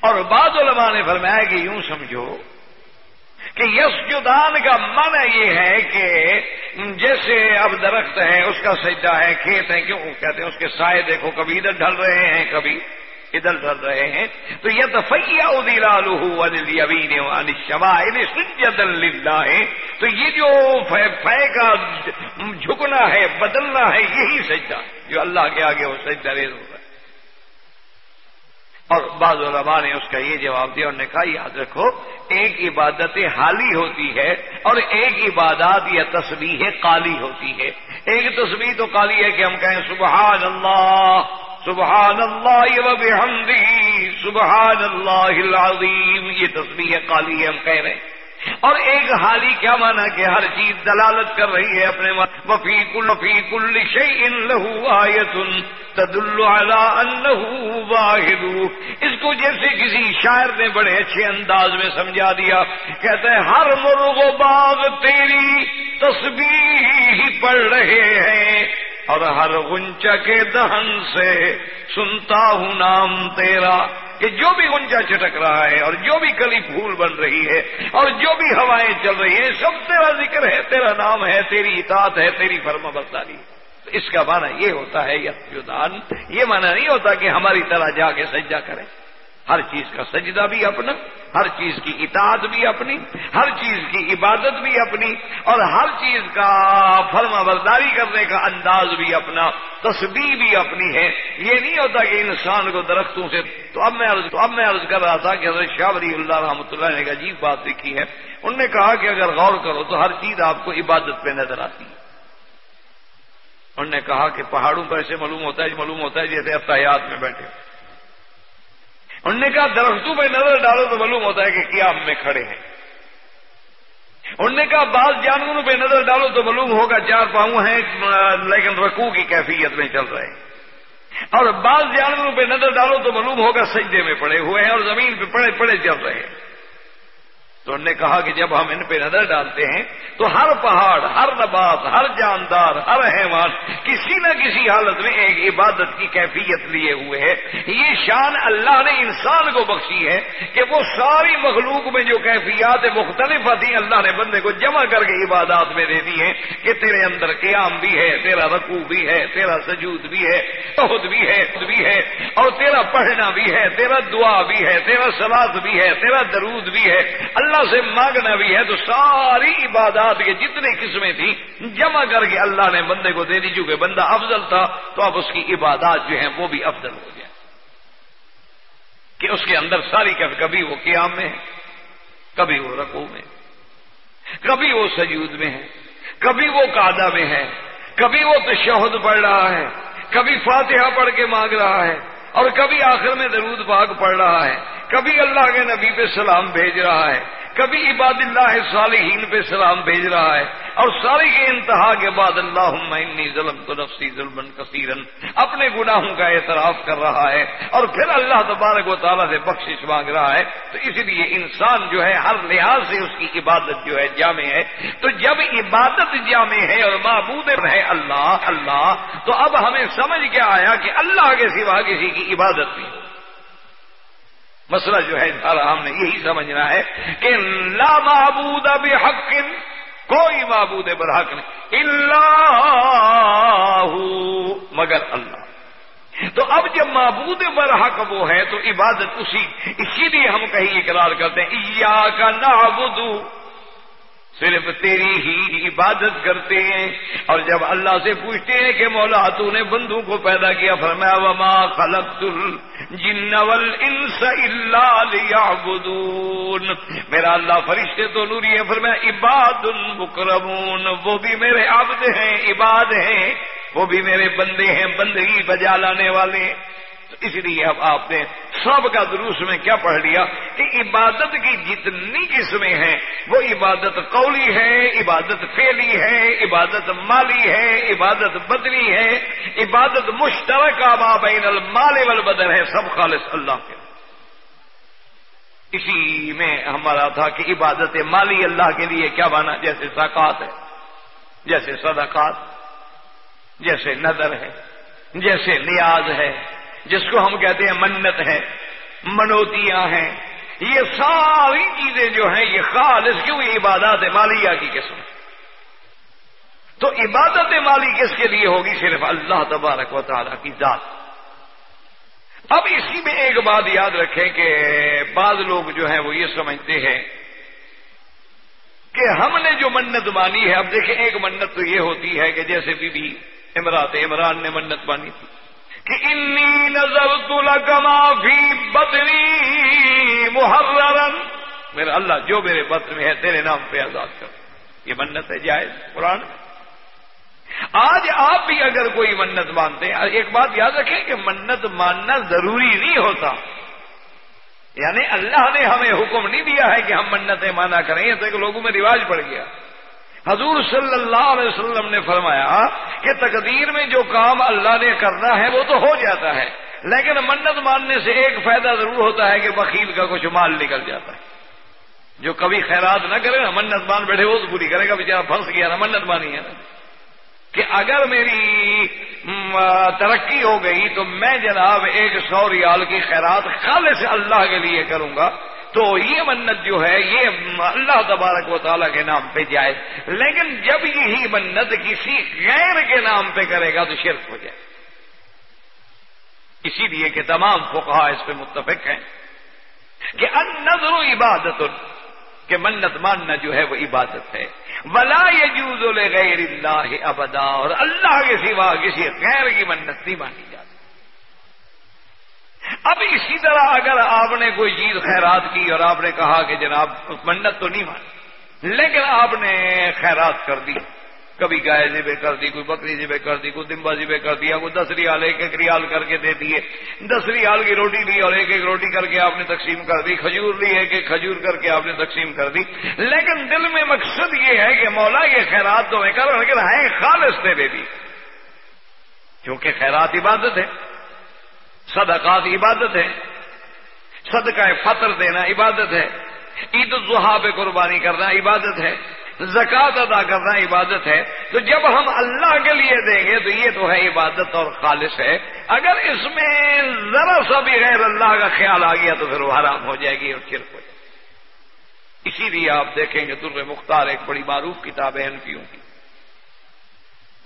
[SPEAKER 1] اور بعض علماء نے فرمایا کہ یوں سمجھو کہ یس جدان کا من یہ ہے کہ جیسے اب درخت ہے اس کا سجدہ ہے، کھیت ہے کیوں؟ کہتے ہیں اس کے سائے دیکھو، کبھی ادھر ڈھل رہے ہیں، کبھی۔ ادھر ڈھل رہے ہیں۔ تو یہ تو تو یہ جو فے کا جھکنا ہے، بدلنا ہے، یہی سجدہ جو اللہ کے آگے وہ سجدہ ریز ہوگا۔ اور بعض علماء نے اس کا یہ جواب دیا اور نے کہا، یاد رکھو، ایک عبادت حالی ہوتی ہے اور ایک عبادات یا تصویر کالی ہوتی ہے۔ ایک تصویر تو کالی ہے کہ ہم کہیں سبحان اللہ۔ سبحان اللہ و بحمدی سبحان اللہ العظیم، یہ تصویر کالی ہے ہم کہہ رہے ہیں۔ اور ایک حالی کیا مانا کہ ہر چیز دلالت کر رہی ہے اپنے وفی کل وفی کل شعی ان لہو آیت تدل واحد۔ اس کو جیسے کسی شاعر نے بڑے اچھے انداز میں سمجھا دیا، کہتے ہیں، ہر مرغ و باغ تیری تصویر ہی پڑھ رہے ہیں۔ اور ہر غنچہ کے دہن سے سنتا ہوں نام تیرا کہ جو بھی گنجا چٹک رہا ہے اور جو بھی کلی پھول بن رہی ہے اور جو بھی ہوائیں چل رہی ہیں، سب تیرا ذکر ہے، تیرا نام ہے، تیری اطاعت ہے، تیری فرما برداری اس کا معنی یہ ہوتا ہے یدان یہ معنی نہیں ہوتا کہ ہماری طرح جا کے سجا کریں۔ ہر چیز کا سجدہ بھی اپنا، ہر چیز کی اطاعت بھی اپنی، ہر چیز کی عبادت بھی اپنی، اور ہر چیز کا فرما برداری کرنے کا انداز بھی اپنا تصویر بھی اپنی ہے۔ یہ نہیں ہوتا کہ انسان کو درختوں سے، تو اب میں عرض تو اب میں عرض کر رہا تھا کہ حضرت شاہ ولی اللہ رحمۃ اللہ نے ایک عجیب بات لکھی ہے۔ انہوں نے کہا کہ اگر غور کرو تو ہر چیز آپ کو عبادت پہ نظر آتی ہے۔ انہوں نے کہا کہ پہاڑوں پر ایسے معلوم ہوتا ہے، معلوم ہوتا ہے جیسے افتیات میں بیٹھے۔ انہوں نے کہا درختوں پہ نظر ڈالو تو معلوم ہوتا ہے کہ کیا ہم میں کھڑے ہیں۔ انہوں نے کہا، بعض جانوروں پہ نظر ڈالو تو معلوم ہوگا، چار پاؤں ہیں، لیکن رکوع کی کیفیت میں چل رہے ہیں۔ اور بعض جانوروں پہ نظر ڈالو تو معلوم ہوگا، سجدے میں پڑے ہوئے ہیں اور زمین پہ پڑے پڑے چل رہے ہیں۔ تو انہوں نے کہا کہ جب ہم ان پہ نظر ڈالتے ہیں تو ہر پہاڑ، ہر نبات، ہر جاندار، ہر حیوان کسی نہ کسی حالت میں ایک عبادت کی کیفیت لیے ہوئے ہے۔ یہ شان اللہ نے انسان کو بخشی ہے کہ وہ ساری مخلوق میں جو کیفیات مختلف تھیں، اللہ نے بندے کو جمع کر کے عبادات میں دے دی ہیں کہ تیرے اندر قیام بھی ہے، تیرا رقو بھی ہے، تیرا سجود بھی ہے، عہد بھی ہے بھی ہے، اور تیرا پڑھنا بھی ہے، تیرا دعا بھی ہے، تیرا سلاد بھی ہے، تیرا درود بھی ہے۔ اللہ اللہ سے مانگنا بھی ہے تو ساری عبادات کے جتنی قسمیں تھیں، جمع کر کے اللہ نے بندے کو دے دی۔ چونکہ بندہ افضل تھا تو اب اس کی عبادات جو ہیں وہ بھی افضل ہو جائے کہ اس کے اندر ساری کبھی وہ قیام میں ہے، کبھی وہ رقو میں کبھی وہ سجود میں ہے، کبھی وہ کادا میں ہے، کبھی وہ تشہد پڑھ رہا ہے، کبھی فاتحہ پڑھ کے مانگ رہا ہے، اور کبھی آخر میں درود پاک پڑھ رہا ہے، کبھی اللہ کے نبی پہ سلام بھیج رہا ہے کبھی عباد اللہ صالحین پہ سلام بھیج رہا ہے اور ساری کے انتہا کے بعد اللہ انی ظلم تو نفسی ظلم کثیرن اپنے گناہوں کا اعتراف کر رہا ہے اور پھر اللہ تبارک و تعالیٰ سے بخشش مانگ رہا ہے تو اس لیے انسان جو ہے ہر لحاظ سے اس کی عبادت جو ہے جامع ہے تو جب عبادت جامع ہے اور معبود ہے اللہ اللہ تو اب ہمیں سمجھ کے آیا کہ اللہ کے سوا کسی کی عبادت نہیں مسئلہ جو ہے سارا ہم نے یہی سمجھنا ہے کہ لا معبود بحق، کوئی معبود برحق نہیں اللہ مگر اللہ۔ تو اب جب معبود برحق وہ ہے، تو عبادت اسی اسی لیے ہم کہیں اقرار کرتے ہیں ایا کا نعبدو صرف تیری ہی عبادت کرتے ہیں۔ اور جب اللہ سے پوچھتے ہیں کہ مولا تو نے بندو کو پیدا کیا، فرمایا، وما خلقت الجن والانس الا ليعبدون۔ میرا اللہ فرشتے تو نوری ہے فرمایا عباد مکرمون۔ وہ بھی میرے عبد ہیں، عباد ہیں۔ وہ بھی میرے بندے ہیں، بندگی بجا لانے والے ہیں۔ اس لیے اب آپ نے سب کا دروس میں کیا پڑھ لیا کہ عبادت کی جتنی قسمیں ہیں، وہ عبادت قولی ہے، عبادت فیلی ہے، عبادت مالی ہے، عبادت بدنی ہے، عبادت مشترکہ بین المال والبدن ہے، سب خالص اللہ کے۔ اسی میں ہمارا تھا کہ عبادت مالی اللہ کے لیے کیا مانا، جیسے زکات ہے، جیسے صدقات، جیسے نظر ہے، جیسے نیاز ہے جس کو ہم کہتے ہیں منت ہے منوتیاں ہیں۔ یہ ساری چیزیں جو ہیں، یہ خالص کیوں یہ عبادات مالیہ کی قسم؟ تو عبادت مالی کس کے لیے ہوگی؟ صرف اللہ تبارک و تعالیٰ کی ذات۔ اب اسی میں ایک بات یاد رکھیں کہ بعض لوگ جو ہیں وہ یہ سمجھتے ہیں کہ ہم نے جو منت مانی ہے، اب دیکھیں ایک منت تو یہ ہوتی ہے کہ جیسے بی بی امرات عمران نے منت مانی تھی۔ کہ انی نظر تلکما فی بدنی محررن۔ میرا اللہ، جو میرے بطن میں ہے، تیرے نام پہ آزاد کر۔ یہ منت ہے جائز، قرآن آج آپ بھی اگر کوئی منت مانتے ہیں، ایک بات یاد رکھیں کہ منت ماننا ضروری نہیں ہوتا۔ یعنی اللہ نے ہمیں حکم نہیں دیا ہے کہ ہم منتیں مانا کریں تو ایک لوگوں میں رواج پڑ گیا۔ حضور صلی اللہ علیہ وسلم نے فرمایا کہ تقدیر میں جو کام اللہ نے کرنا ہے وہ تو ہو جاتا ہے، لیکن منت ماننے سے ایک فائدہ ضرور ہوتا ہے کہ وکیل کا کچھ مال نکل جاتا ہے۔ جو کبھی خیرات نہ کرے نا منت مان بیٹھے، وہ تو پوری کرے گا بےچارا پھنس گیا نا منت مانی ہے۔ نا کہ اگر میری ترقی ہو گئی تو میں جناب ایک سو ریال کی خیرات خالص اللہ کے لیے کروں گا۔ تو یہ منت جو ہے، یہ اللہ تبارک و تعالیٰ کے نام پہ جائے۔ لیکن جب یہی منت کسی غیر کے نام پہ کرے گا تو شرک ہو جائے۔ اسی لیے کہ تمام فقہا اس پہ متفق ہیں کہ ان نظر و عبادت، کہ منت ماننا جو ہے وہ عبادت ہے۔ ولا یجوز غیر اللہ ابدا، اور اللہ کے سوا کسی غیر کی منت نہیں مانی جاتی۔ اب اسی طرح اگر آپ نے کوئی چیز خیرات کی اور آپ نے کہا کہ جناب منت تو نہیں مانی، لیکن آپ نے خیرات کر دی۔ کبھی گائے ذبے کر دی، کوئی بکری ذبے کر دی، کوئی دمبا ذبے کر دیا، کوئی دس ریال، ایک ایک ریال کر کے دے دیے۔ دس ریال کی روٹی لی اور ایک ایک روٹی کر کے آپ نے تقسیم کر دی۔ کھجور لی، ایک ایک کھجور کر کے آپ نے تقسیم کر دی۔ لیکن دل میں مقصد یہ ہے کہ مولا یہ خیرات تو میں کر، لیکن ہے خالص دے دی کیونکہ خیرات عبادت ہے۔ صدقات عبادت ہے۔ صدقہ فطر دینا عبادت ہے۔ عید الضحا پہ قربانی کرنا عبادت ہے۔ زکات ادا کرنا عبادت ہے۔ تو جب ہم اللہ کے لیے دیں گے تو یہ تو ہے عبادت اور خالص ہے۔ اگر اس میں ذرا سا بھی غیر اللہ کا خیال آ گیا تو پھر وہ حرام ہو جائے گی اور چرک ہو جائے گی۔ اسی لیے آپ دیکھیں گے در مختار ایک بڑی معروف کتاب ہے انفیوں کی۔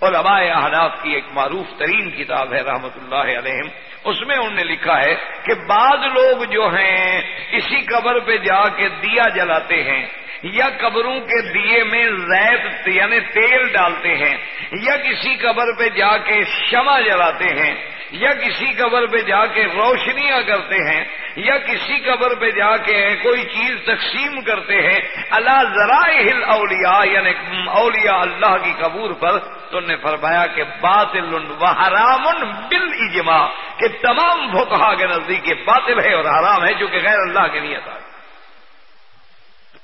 [SPEAKER 1] علماء احناف کی ایک معروف ترین کتاب ہے رحمت اللہ علیہ اس میں انہوں نے لکھا ہے کہ بعض لوگ جو ہیں، اسی قبر پہ جا کے دیا جلاتے ہیں، یا قبروں کے دیے میں زیت یعنی تیل ڈالتے ہیں، یا کسی قبر پہ جا کے شمع جلاتے ہیں۔ یا کسی قبر پہ جا کے روشنیاں کرتے ہیں، یا کسی قبر پہ جا کے کوئی چیز تقسیم کرتے ہیں اللہ ذرائع اولیاء یعنی اولیاء اللہ کی قبور پر، تو نے فرمایا کہ باطل و حرام بل اجماع کہ تمام بھوکہ کے نزدیک یہ باطل ہے اور حرام ہے، جو کہ غیر اللہ کے لیے تھا۔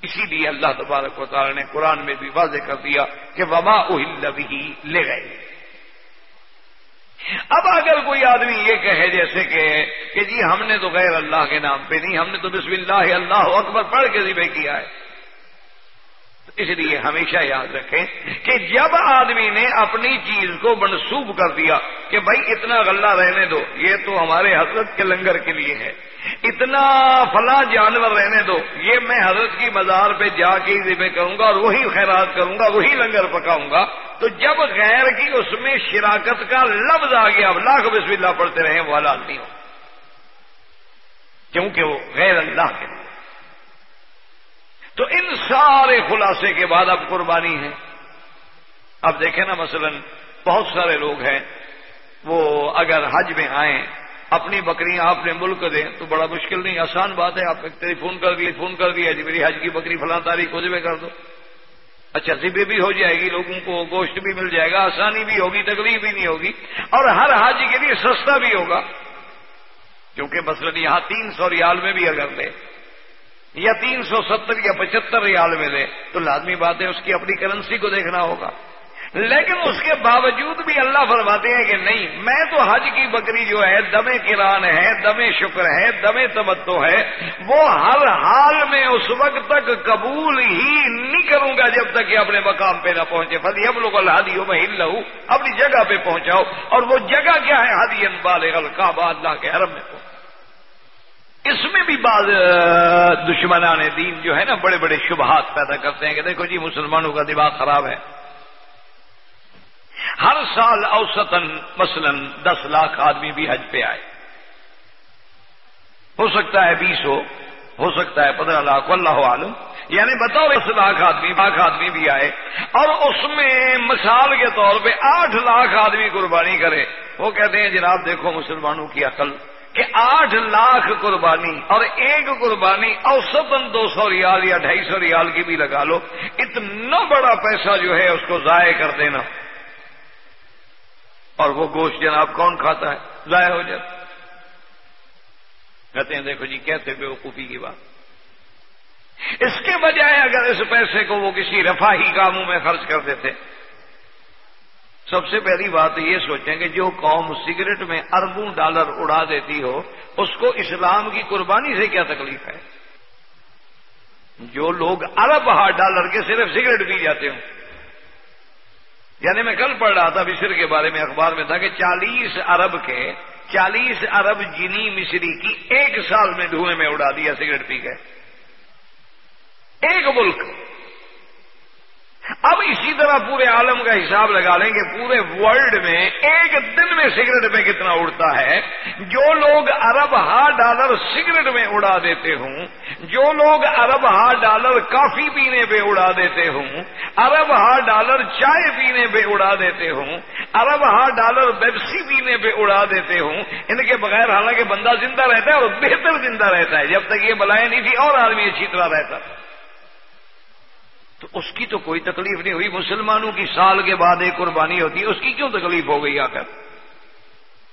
[SPEAKER 1] اسی لیے اللہ تبارک و تعالی نے قرآن میں بھی واضح کر دیا کہ وبا اہل بھی لے گئے اب اگر کوئی آدمی یہ کہے جیسے کہ کہ جی ہم نے تو غیر اللہ کے نام پہ نہیں، ہم نے تو بسم اللہ اللہ اکبر پڑھ کے ذبح کیا ہے۔ اس لیے ہمیشہ یاد رکھیں کہ جب آدمی نے اپنی چیز کو منسوب کر دیا کہ بھائی اتنا غلہ رہنے دو، یہ تو ہمارے حضرت کے لنگر کے لیے ہے۔ اتنا فلاں جانور رہنے دو، یہ میں حضرت کی مزار پہ جا کے ذبح کروں گا اور وہی خیرات کروں گا، وہی لنگر پکاؤں گا۔ تو جب غیر کی اس میں شراکت کا لفظ آ گیا، اب لاکھ بسم اللہ پڑھتے رہے وہ حالات نہیں ہو۔ کیونکہ وہ غیر اللہ کے لیے تو ان سارے خلاصے کے بعد اب قربانی ہے۔ اب دیکھیں نا مثلا بہت سارے لوگ ہیں، وہ اگر حج میں آئیں، اپنی بکریاں آپ نے ملک دیں تو بڑا مشکل نہیں، آسان بات ہے، آپ ٹیلی فون کر دیے فون کر دیا جی میری حج کی بکری فلاں تاریخ ذبح کر دو۔ اچھا ذبح بھی ہو جائے گی، لوگوں کو گوشت بھی مل جائے گا، آسانی بھی ہوگی، تکلیف بھی نہیں ہوگی، اور ہر حج کے لیے سستا بھی ہوگا۔ کیونکہ مثلاً یہاں تین سو ریال میں بھی اگر لے یا تین سو ستر یا پچہتر ریال میں تو لازمی بات ہے اس کی اپنی کرنسی کو دیکھنا ہوگا۔ لیکن اس کے باوجود بھی اللہ فرماتے ہیں کہ نہیں، میں تو حج کی بکری جو ہے، دم کران ہے، دم شکر ہے، دم تمتو ہے، وہ ہر حال میں اس وقت تک قبول ہی نہیں کروں گا جب تک کہ اپنے مقام پہ نہ پہنچے۔ فلی ہم لوگ الحادیوں میں ہل لوں اپنی جگہ پہ پہنچاؤ۔ اور وہ جگہ کیا ہے؟ ہادی انبال القعبہ، اللہ کے حرم میں۔ پہنچ اس میں بھی بعض دشمنان دین جو ہے نا، بڑے بڑے شبہات پیدا کرتے ہیں کہ دیکھو جی مسلمانوں کا دماغ خراب ہے۔ ہر سال اوسطن مثلا دس لاکھ آدمی بھی حج پہ آئے۔ ہو سکتا ہے بیس ہو ہو سکتا ہے پندرہ لاکھ اللہ عالم یعنی بتاؤ، دس لاکھ آدمی لاکھ آدمی بھی آئے اور اس میں مثال کے طور پہ آٹھ لاکھ آدمی قربانی کرے۔ وہ کہتے ہیں، جناب دیکھو، مسلمانوں کی عقل کہ آٹھ لاکھ قربانی اور ایک قربانی اوسطن دو سو ریال یا ڈھائی سو ریال کی بھی لگا لو، اتنا بڑا پیسہ جو ہے اس کو ضائع کر دینا۔ اور وہ گوشت جناب کون کھاتا ہے؟ ضائع ہو جاتا۔ کہتے ہیں، دیکھو جی کہتے بے وقوفی کی بات۔ اس کے بجائے اگر اس پیسے کو وہ کسی رفاہی کاموں میں خرچ کر دیتے سب سے پہلی بات یہ سوچیں کہ جو قوم سگریٹ میں اربوں ڈالر اڑا دیتی ہو، اس کو اسلام کی قربانی سے کیا تکلیف ہے؟ جو لوگ ارب ہار ڈالر کے صرف سگریٹ پی جاتے ہوں۔ یعنی میں کل پڑھ رہا تھا مصر کے بارے میں اخبار میں تھا کہ چالیس ارب کے، چالیس ارب جنی مصری کی ایک سال میں دھوئیں میں اڑا دیا سگریٹ پی کے۔ ایک ملک۔ اب اسی طرح پورے عالم کا حساب لگا لیں کہ پورے ورلڈ میں ایک دن میں سگریٹ میں کتنا اڑتا ہے؟ جو لوگ ارب ہا ڈالر سگریٹ میں اڑا دیتے ہوں، جو لوگ ارب ہا ڈالر کافی پینے پہ اڑا دیتے ہوں، ارب ہا ڈالر چائے پینے پہ اڑا دیتے ہوں، ارب ہا ڈالر بیپسی پینے پہ اڑا دیتے ہوں، ان کے بغیر حالانکہ بندہ زندہ رہتا ہے اور بہتر زندہ رہتا ہے، جب تک یہ بلائیں نہیں تھی اور آدمی اچھی طرح رہتا۔ تھا تو اس کی تو کوئی تکلیف نہیں ہوئی۔ مسلمانوں کی سال کے بعد ایک قربانی ہوتی ہے اس کی کیوں تکلیف ہو گئی آ کر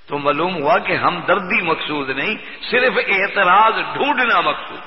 [SPEAKER 1] تو معلوم ہوا کہ ہم دردی مقصود نہیں، صرف اعتراض ڈھونڈنا مقصود۔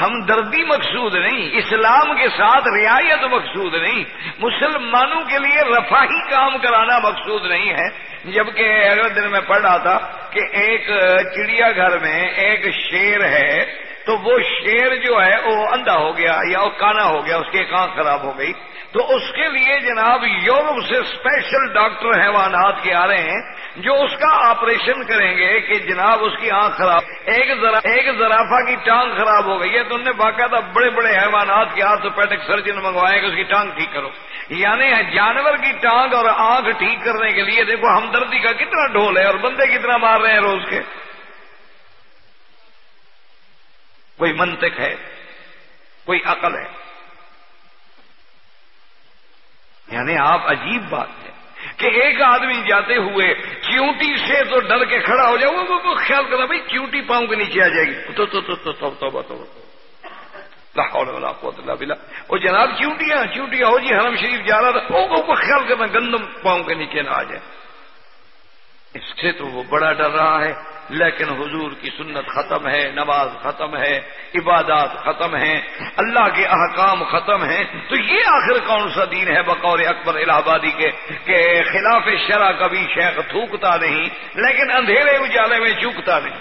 [SPEAKER 1] ہم دردی مقصود نہیں، اسلام کے ساتھ رعایت مقصود نہیں۔ مسلمانوں کے لیے رفاہی کام کرانا مقصود نہیں ہے۔ جبکہ اگلے دن میں پڑھ رہا تھا کہ ایک چڑیا گھر میں ایک شیر ہے۔ تو وہ شیر جو ہے وہ اندھا ہو گیا یا وہ کانا ہو گیا، اس کی ایک آنکھ خراب ہو گئی۔ تو اس کے لیے جناب یورپ سے اسپیشل ڈاکٹر حیوانات کے آ رہے ہیں جو اس کا آپریشن کریں گے کہ جناب اس کی آنکھ خراب، ایک ایک زرافہ کی ٹانگ خراب ہو گئی ہے۔ تو انہوں نے باقاعدہ بڑے بڑے حیوانات کے آرتھوپیڈک سرجن منگوائے کہ اس کی ٹانگ ٹھیک کرو۔ یعنی جانور کی ٹانگ اور آنکھ ٹھیک کرنے کے لیے دیکھو ہمدردی کا کتنا ڈھول ہے اور بندے کتنا مار رہے ہیں روز کے۔ کوئی منطق ہے کوئی عقل ہے یعنی آپ عجیب بات ہے کہ ایک آدمی جاتے ہوئے چیونٹی سے تو ڈر کے کھڑا ہو جائے وہ خیال کرنا بھائی چیونٹی پاؤں کے نیچے آ جائے گی تو تو تو تو تو تو وہ جناب چیوٹیاں چیوٹیاں ہو جی حرم شریف جا رہا تھا وہ خیال کرنا گندم پاؤں کے نیچے نہ آ جائے اس سے تو وہ بڑا ڈر رہا ہے، لیکن حضور کی سنت ختم ہے، نماز ختم ہے، عبادات ختم ہیں، اللہ کے احکام ختم ہیں۔ تو یہ آخر کون سا دین ہے بقور اکبر الہ آبادی کے؟ کہ خلاف شرع کبھی شیخ تھوکتا نہیں، لیکن اندھیرے اجالے میں چوکتا نہیں۔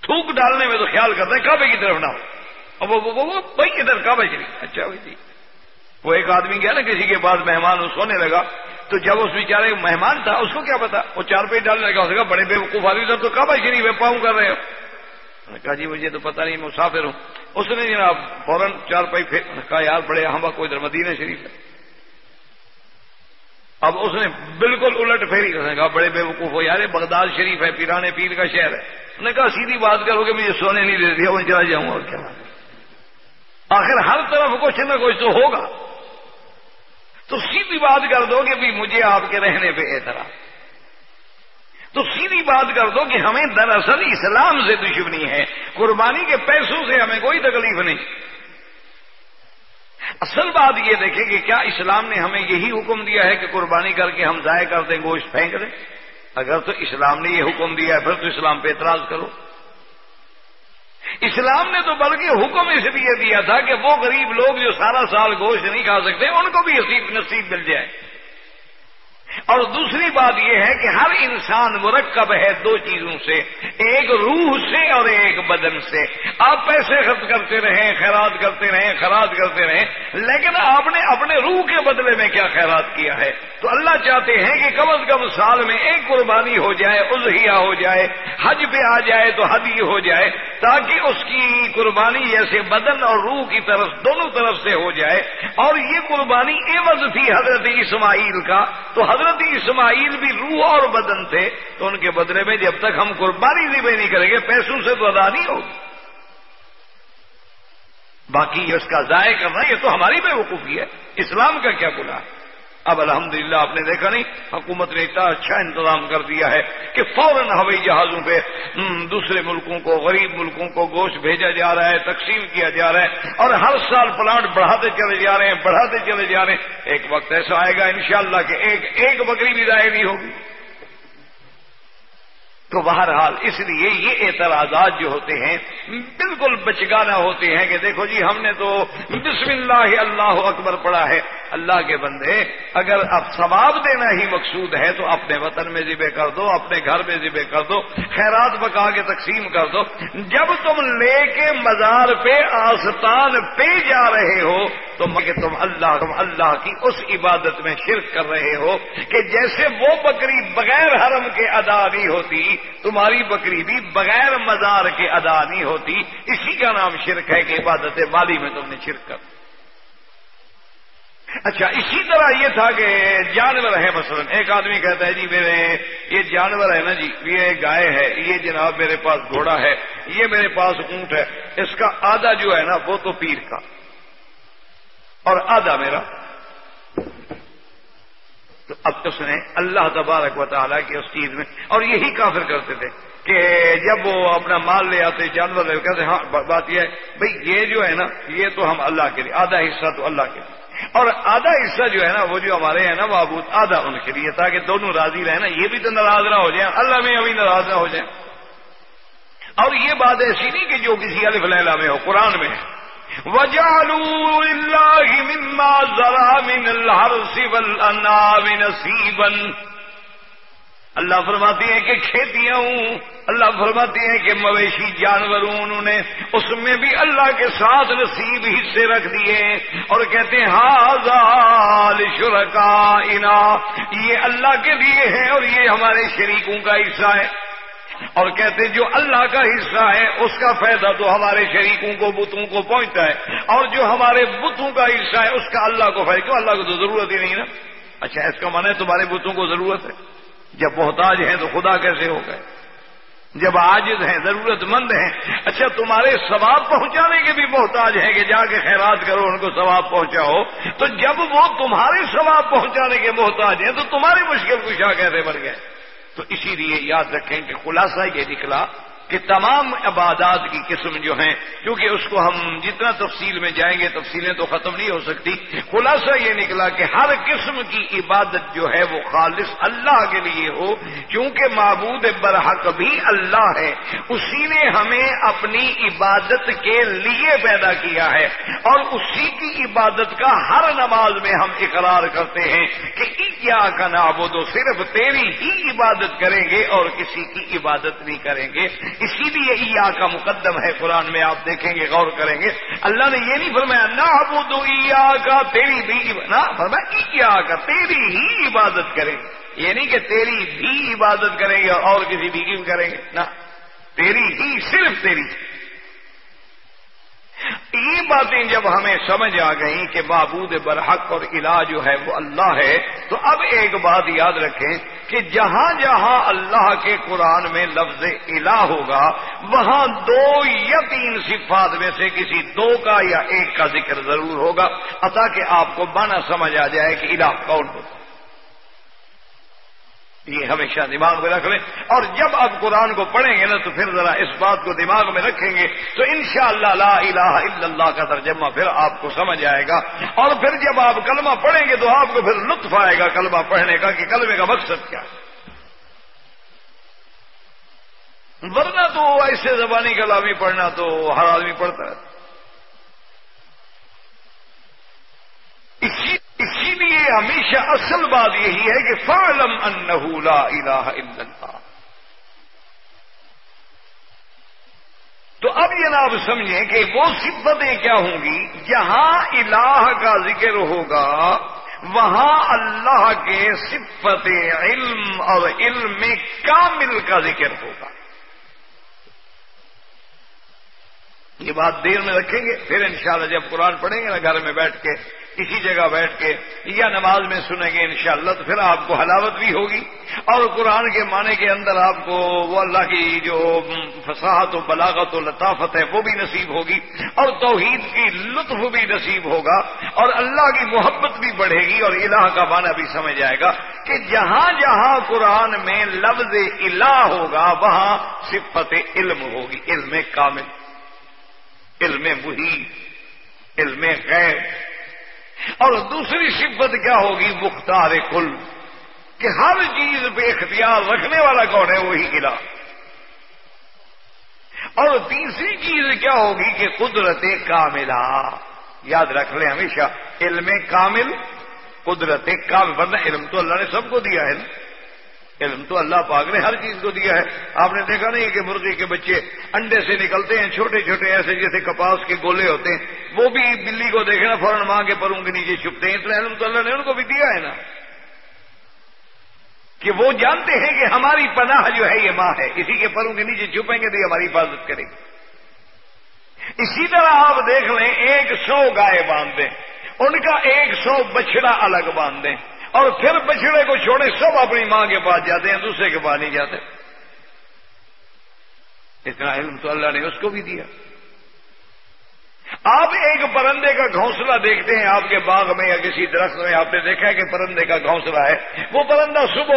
[SPEAKER 1] تھوک ڈالنے میں تو خیال کرتے ہیں، کعبے کی طرف نہ ہو۔ وہ بھائی ادھر کعبے شریف۔ اچھا بھائی جی۔ وہ ایک آدمی گیا نا کسی کے پاس مہمان سونے لگا۔ تو جب اس بیچارے مہمان تھا، اس کو کیا پتا؟ وہ چار پیٹ ڈالنے لگا، اس کا بڑے بے وقوف آدمی تھا تو کعبہ شریف ہے پاؤں کر رہے ہو کہا جی مجھے تو پتا نہیں، میں مسافر ہوں۔ اس نے جناب فوراً چار پائی کہا، یار، بڑے ہم کو ادھر مدینہ شریف ہے۔ اب اس نے بالکل الٹ پھیری۔ کہا، بڑے بے وقوف ہو یار بغداد شریف ہے، پیرانے پیر کا شہر ہے۔ انہوں نے کہا، سیدھی بات کرو کہ مجھے سونے نہیں دے دیا وہ چلا جاؤں گا اور کیا۔ آخر ہر طرف کچھ نہ کچھ تو ہوگا۔ تو سیدھی بات کر دو کہ بھی مجھے آپ کے رہنے پہ اعتراض۔ تو سیدھی بات کر دو کہ ہمیں دراصل اسلام سے دشمنی ہے۔ قربانی کے پیسوں سے ہمیں کوئی تکلیف نہیں۔ اصل بات یہ دیکھیں کہ کیا اسلام نے ہمیں یہی حکم دیا ہے کہ قربانی کر کے ہم ضائع کر دیں، گوشت پھینک دیں؟ اگر تو اسلام نے یہ حکم دیا ہے، پھر تو اسلام پہ اعتراض کرو۔ اسلام نے تو بلکہ حکم اس لیے دیا تھا کہ وہ غریب لوگ جو سارا سال گوشت نہیں کھا سکتے، ان کو بھی نصیب مل جائے۔ اور دوسری بات یہ ہے کہ ہر انسان مرکب ہے دو چیزوں سے، ایک روح سے اور ایک بدن سے۔ آپ پیسے خرچ کرتے رہیں، خیرات کرتے رہیں، خراج کرتے رہیں لیکن آپ نے اپنے روح کے بدلے میں کیا خیرات کیا ہے؟ تو اللہ چاہتے ہیں کہ کم از کم سال میں ایک قربانی ہو جائے اضحیہ ہو جائے، حج پہ آ جائے تو حد ہی ہو جائے، تاکہ اس کی قربانی جیسے بدن اور روح کی طرف دونوں طرف سے ہو جائے۔ اور یہ قربانی عوض تھی حضرت اسماعیل کا۔ تو حضرت اسماعیل بھی روح اور بدن تھے۔ تو ان کے بدلے میں جب تک ہم قربانی ذبح نہیں کریں گے، پیسوں سے تو ادا نہیں ہوگی۔ باقی یہ اس کا ضائع کرنا، یہ تو ہماری بے وقوفی ہے۔ اسلام کا کیا گناہ؟ ہے اب الحمدللہ آپ نے دیکھا نہیں، حکومت نے اتنا اچھا انتظام کر دیا ہے کہ فوراً ہوائی جہازوں پہ دوسرے ملکوں کو، غریب ملکوں کو گوشت بھیجا جا رہا ہے، تقسیم کیا جا رہا ہے اور ہر سال پلانٹ بڑھاتے چلے جا رہے ہیں، بڑھاتے چلے جا رہے ہیں۔ ایک وقت ایسا آئے گا انشاءاللہ کہ ایک ایک بکری بھی ضائع نہیں ہوگی۔ تو بہرحال اس لیے یہ اعتراضات جو ہوتے ہیں بالکل بچگانا ہوتے ہیں کہ دیکھو جی ہم نے تو بسم اللہ اللہ اکبر پڑھا ہے۔ اللہ کے بندے، اگر اب ثواب دینا ہی مقصود ہے تو اپنے وطن میں ذبح کر دو، اپنے گھر میں ذبح کر دو، خیرات بکا کے تقسیم کر دو۔ جب تم لے کے مزار پہ آستان پہ جا رہے ہو تو کہ تم اللہ تم اللہ کی اس عبادت میں شرک کر رہے ہو کہ جیسے وہ بکری بغیر حرم کے ادا نہیں ہوتی، تمہاری بکری بھی بغیر مزار کے ادا نہیں ہوتی۔ اسی کا نام شرک ہے کہ عبادت مالی میں تم نے شرک کر۔ اچھا اسی طرح یہ تھا کہ جانور ہے مثلا۔ ایک آدمی کہتا ہے جی میرے یہ جانور ہے نا جی یہ گائے ہے، یہ جناب میرے پاس گھوڑا ہے، یہ میرے پاس اونٹ ہے۔ اس کا آدھا جو ہے نا وہ تو پیر کا۔ اور آدھا میرا۔ تو اب تو سنیں، اللہ تبارک و تعالیٰ کی اس چیز میں، اور یہی کافر کرتے تھے کہ جب وہ اپنا مال لے آتے، جانور لے کہتے ہاں بات یہ ہے، بھئی یہ جو ہے نا، یہ تو ہم اللہ کے لیے، آدھا حصہ تو اللہ کے لیے۔ اور آدھا حصہ جو ہے نا، وہ جو ہمارے ہیں نا وہ آدھا ان کے لیے، تاکہ دونوں راضی رہے نا، یہ بھی تو ناراض نہ ہو جائیں، اللہ میں ابھی ناراض نہ ہو جائیں۔ اور یہ بات ایسی نہیں کہ جو کسی الف لیلا میں ہو، قرآن میں ہے۔ وجالو اللہ مما ذرا من الحرس والانعام نصیبا اللہ فرماتی ہیں کہ کھیتیاں ہوں، اللہ فرماتی ہیں کہ مویشی جانور انہوں نے اس میں بھی اللہ کے ساتھ نصیب حصے رکھ دیے اور کہتے ہیں ہاضال شرکا انا یہ اللہ کے لیے ہے اور یہ ہمارے شریکوں کا حصہ ہے۔ اور کہتے جو اللہ کا حصہ ہے، اس کا فائدہ تو ہمارے شریکوں کو، بتوں کو پہنچتا ہے۔ اور جو ہمارے بتوں کا حصہ ہے، اس کا اللہ کو فائدہ، کیوں؟ اللہ کو تو ضرورت ہی نہیں نا۔ اچھا اس کا من ہے تمہارے بتوں کو ضرورت ہے۔ جب محتاج ہیں تو خدا کیسے ہو گئے جب عاجز ہیں، ضرورت مند ہیں۔ اچھا تمہارے ثواب پہنچانے کے بھی محتاج ہیں کہ جا کے خیرات کرو، ان کو ثواب پہنچاؤ۔ تو جب وہ تمہارے ثواب پہنچانے کے محتاج ہیں، تو تمہاری مشکل کشا کیسے بڑھ گئے؟ تو اسی لیے یاد رکھیں کہ خلاصہ یہ نکلا کہ تمام عبادات کی قسم جو ہیں، کیونکہ اس کو ہم جتنا تفصیل میں جائیں گے، تفصیلیں تو ختم نہیں ہو سکتی۔ خلاصہ یہ نکلا کہ ہر قسم کی عبادت جو ہے، وہ خالص اللہ کے لیے ہو، کیونکہ معبود برحق بھی اللہ ہے۔ اسی نے ہمیں اپنی عبادت کے لیے پیدا کیا ہے۔ اور اسی کی عبادت کا ہر نماز میں ہم اقرار کرتے ہیں کہ کیا کا نابود صرف تیری ہی عبادت کریں گے اور کسی کی عبادت نہیں کریں گے۔ اسی لیے ایا کا مقدم ہے قرآن میں آپ دیکھیں گے، غور کریں گے۔ اللہ نے یہ نہیں فرمایا، نہ ابو دو کا، تیری بھی نہ، فرمایا کا، تیری ہی عبادت کریں گے یہ یعنی نہیں کہ تیری بھی عبادت کریں گے اور کسی بھی کی کریں گے نہ، تیری ہی، صرف تیری۔ یہ باتیں جب ہمیں سمجھ آ گئیں کہ معبود برحق اور الہ جو ہے وہ اللہ ہے، تو اب ایک بات یاد رکھیں کہ جہاں جہاں اللہ کے قرآن میں لفظ الہ ہوگا، وہاں دو یا تین صفات میں سے کسی دو کا یا ایک کا ذکر ضرور ہوگا۔ اتا کہ آپ کو بانا سمجھ آ جائے کہ الہ کون ہوتا یہ ہمیشہ دماغ میں رکھ لیں۔ اور جب آپ قرآن کو پڑھیں گے نا تو پھر ذرا اس بات کو دماغ میں رکھیں گے تو انشاءاللہ لا الہ الا اللہ کا ترجمہ پھر آپ کو سمجھ آئے گا۔ اور پھر جب آپ کلمہ پڑھیں گے تو آپ کو پھر لطف آئے گا کلمہ پڑھنے کا کہ کلمے کا مقصد کیا ہے۔ ورنہ تو ایسے زبانی کلامی پڑھنا تو ہر آدمی پڑھتا ہے اسی اسی لیے ہمیشہ اصل بات یہی ہے کہ فعلم انہ لا الہ الا اللہ۔ تو اب جناب سمجھیں کہ وہ صفتیں کیا ہوں گی؟ جہاں الہ کا ذکر ہوگا، وہاں اللہ کے صفت علم اور علم کامل کا ذکر ہوگا۔ یہ بات دیر میں رکھیں گے، پھر انشاءاللہ جب قرآن پڑھیں گے نا گھر میں بیٹھ کے کسی جگہ بیٹھ کے، یا نماز میں سنیں گے انشاءاللہ، تو پھر آپ کو حلاوت بھی ہوگی۔ اور قرآن کے معنی کے اندر آپ کو وہ اللہ کی جو فصاحت و بلاغت و لطافت ہے، وہ بھی نصیب ہوگی۔ اور توحید کی لطف بھی نصیب ہوگا۔ اور اللہ کی محبت بھی بڑھے گی۔ اور الہ کا معنی بھی سمجھ جائے گا کہ جہاں جہاں قرآن میں لفظ الہ ہوگا، وہاں صفت علم ہوگی، علم کامل۔ علم محیط، علم غیر اور دوسری صفت کیا ہوگی؟ مختار کل، کہ ہر چیز پہ اختیار رکھنے والا کون ہے؟ وہی قلعہ اور تیسری چیز کیا ہوگی؟ کہ قدرت کاملہ۔ یاد رکھ لیں ہمیشہ، علم کامل، قدرت کامل، ورنہ علم تو اللہ نے سب کو دیا ہے۔ علم تو اللہ پاک نے ہر چیز کو دیا ہے۔ آپ نے دیکھا نہیں کہ مرغی کے بچے انڈے سے نکلتے ہیں، چھوٹے چھوٹے ایسے جیسے کپاس کے گولے ہوتے ہیں۔ وہ بھی بلی کو دیکھنا، فوراً ماں کے پروں کے نیچے چھپتے ہیں۔ اتنا علم تو اللہ نے ان کو بھی دیا ہے نا۔ کہ وہ جانتے ہیں کہ ہماری پناہ جو ہے یہ ماں ہے، اسی کے پروں کے نیچے چھپیں گے تو یہ ہماری حفاظت کرے گی۔ اسی طرح آپ دیکھ لیں، ایک سو گائے باندھ دیں ان کا ایک سو بچڑا الگ باندھ دیں اور پھر بچڑے کو چھوڑے، سب اپنی ماں کے پاس جاتے ہیں، دوسرے کے پاس نہیں جاتے۔ اتنا علم تو اللہ نے اس کو بھی دیا۔ آپ ایک پرندے کا گھونسلہ دیکھتے ہیں، آپ کے باغ میں یا کسی درخت میں آپ نے دیکھا ہے کہ پرندے کا گھونسلہ ہے۔ وہ پرندہ صبح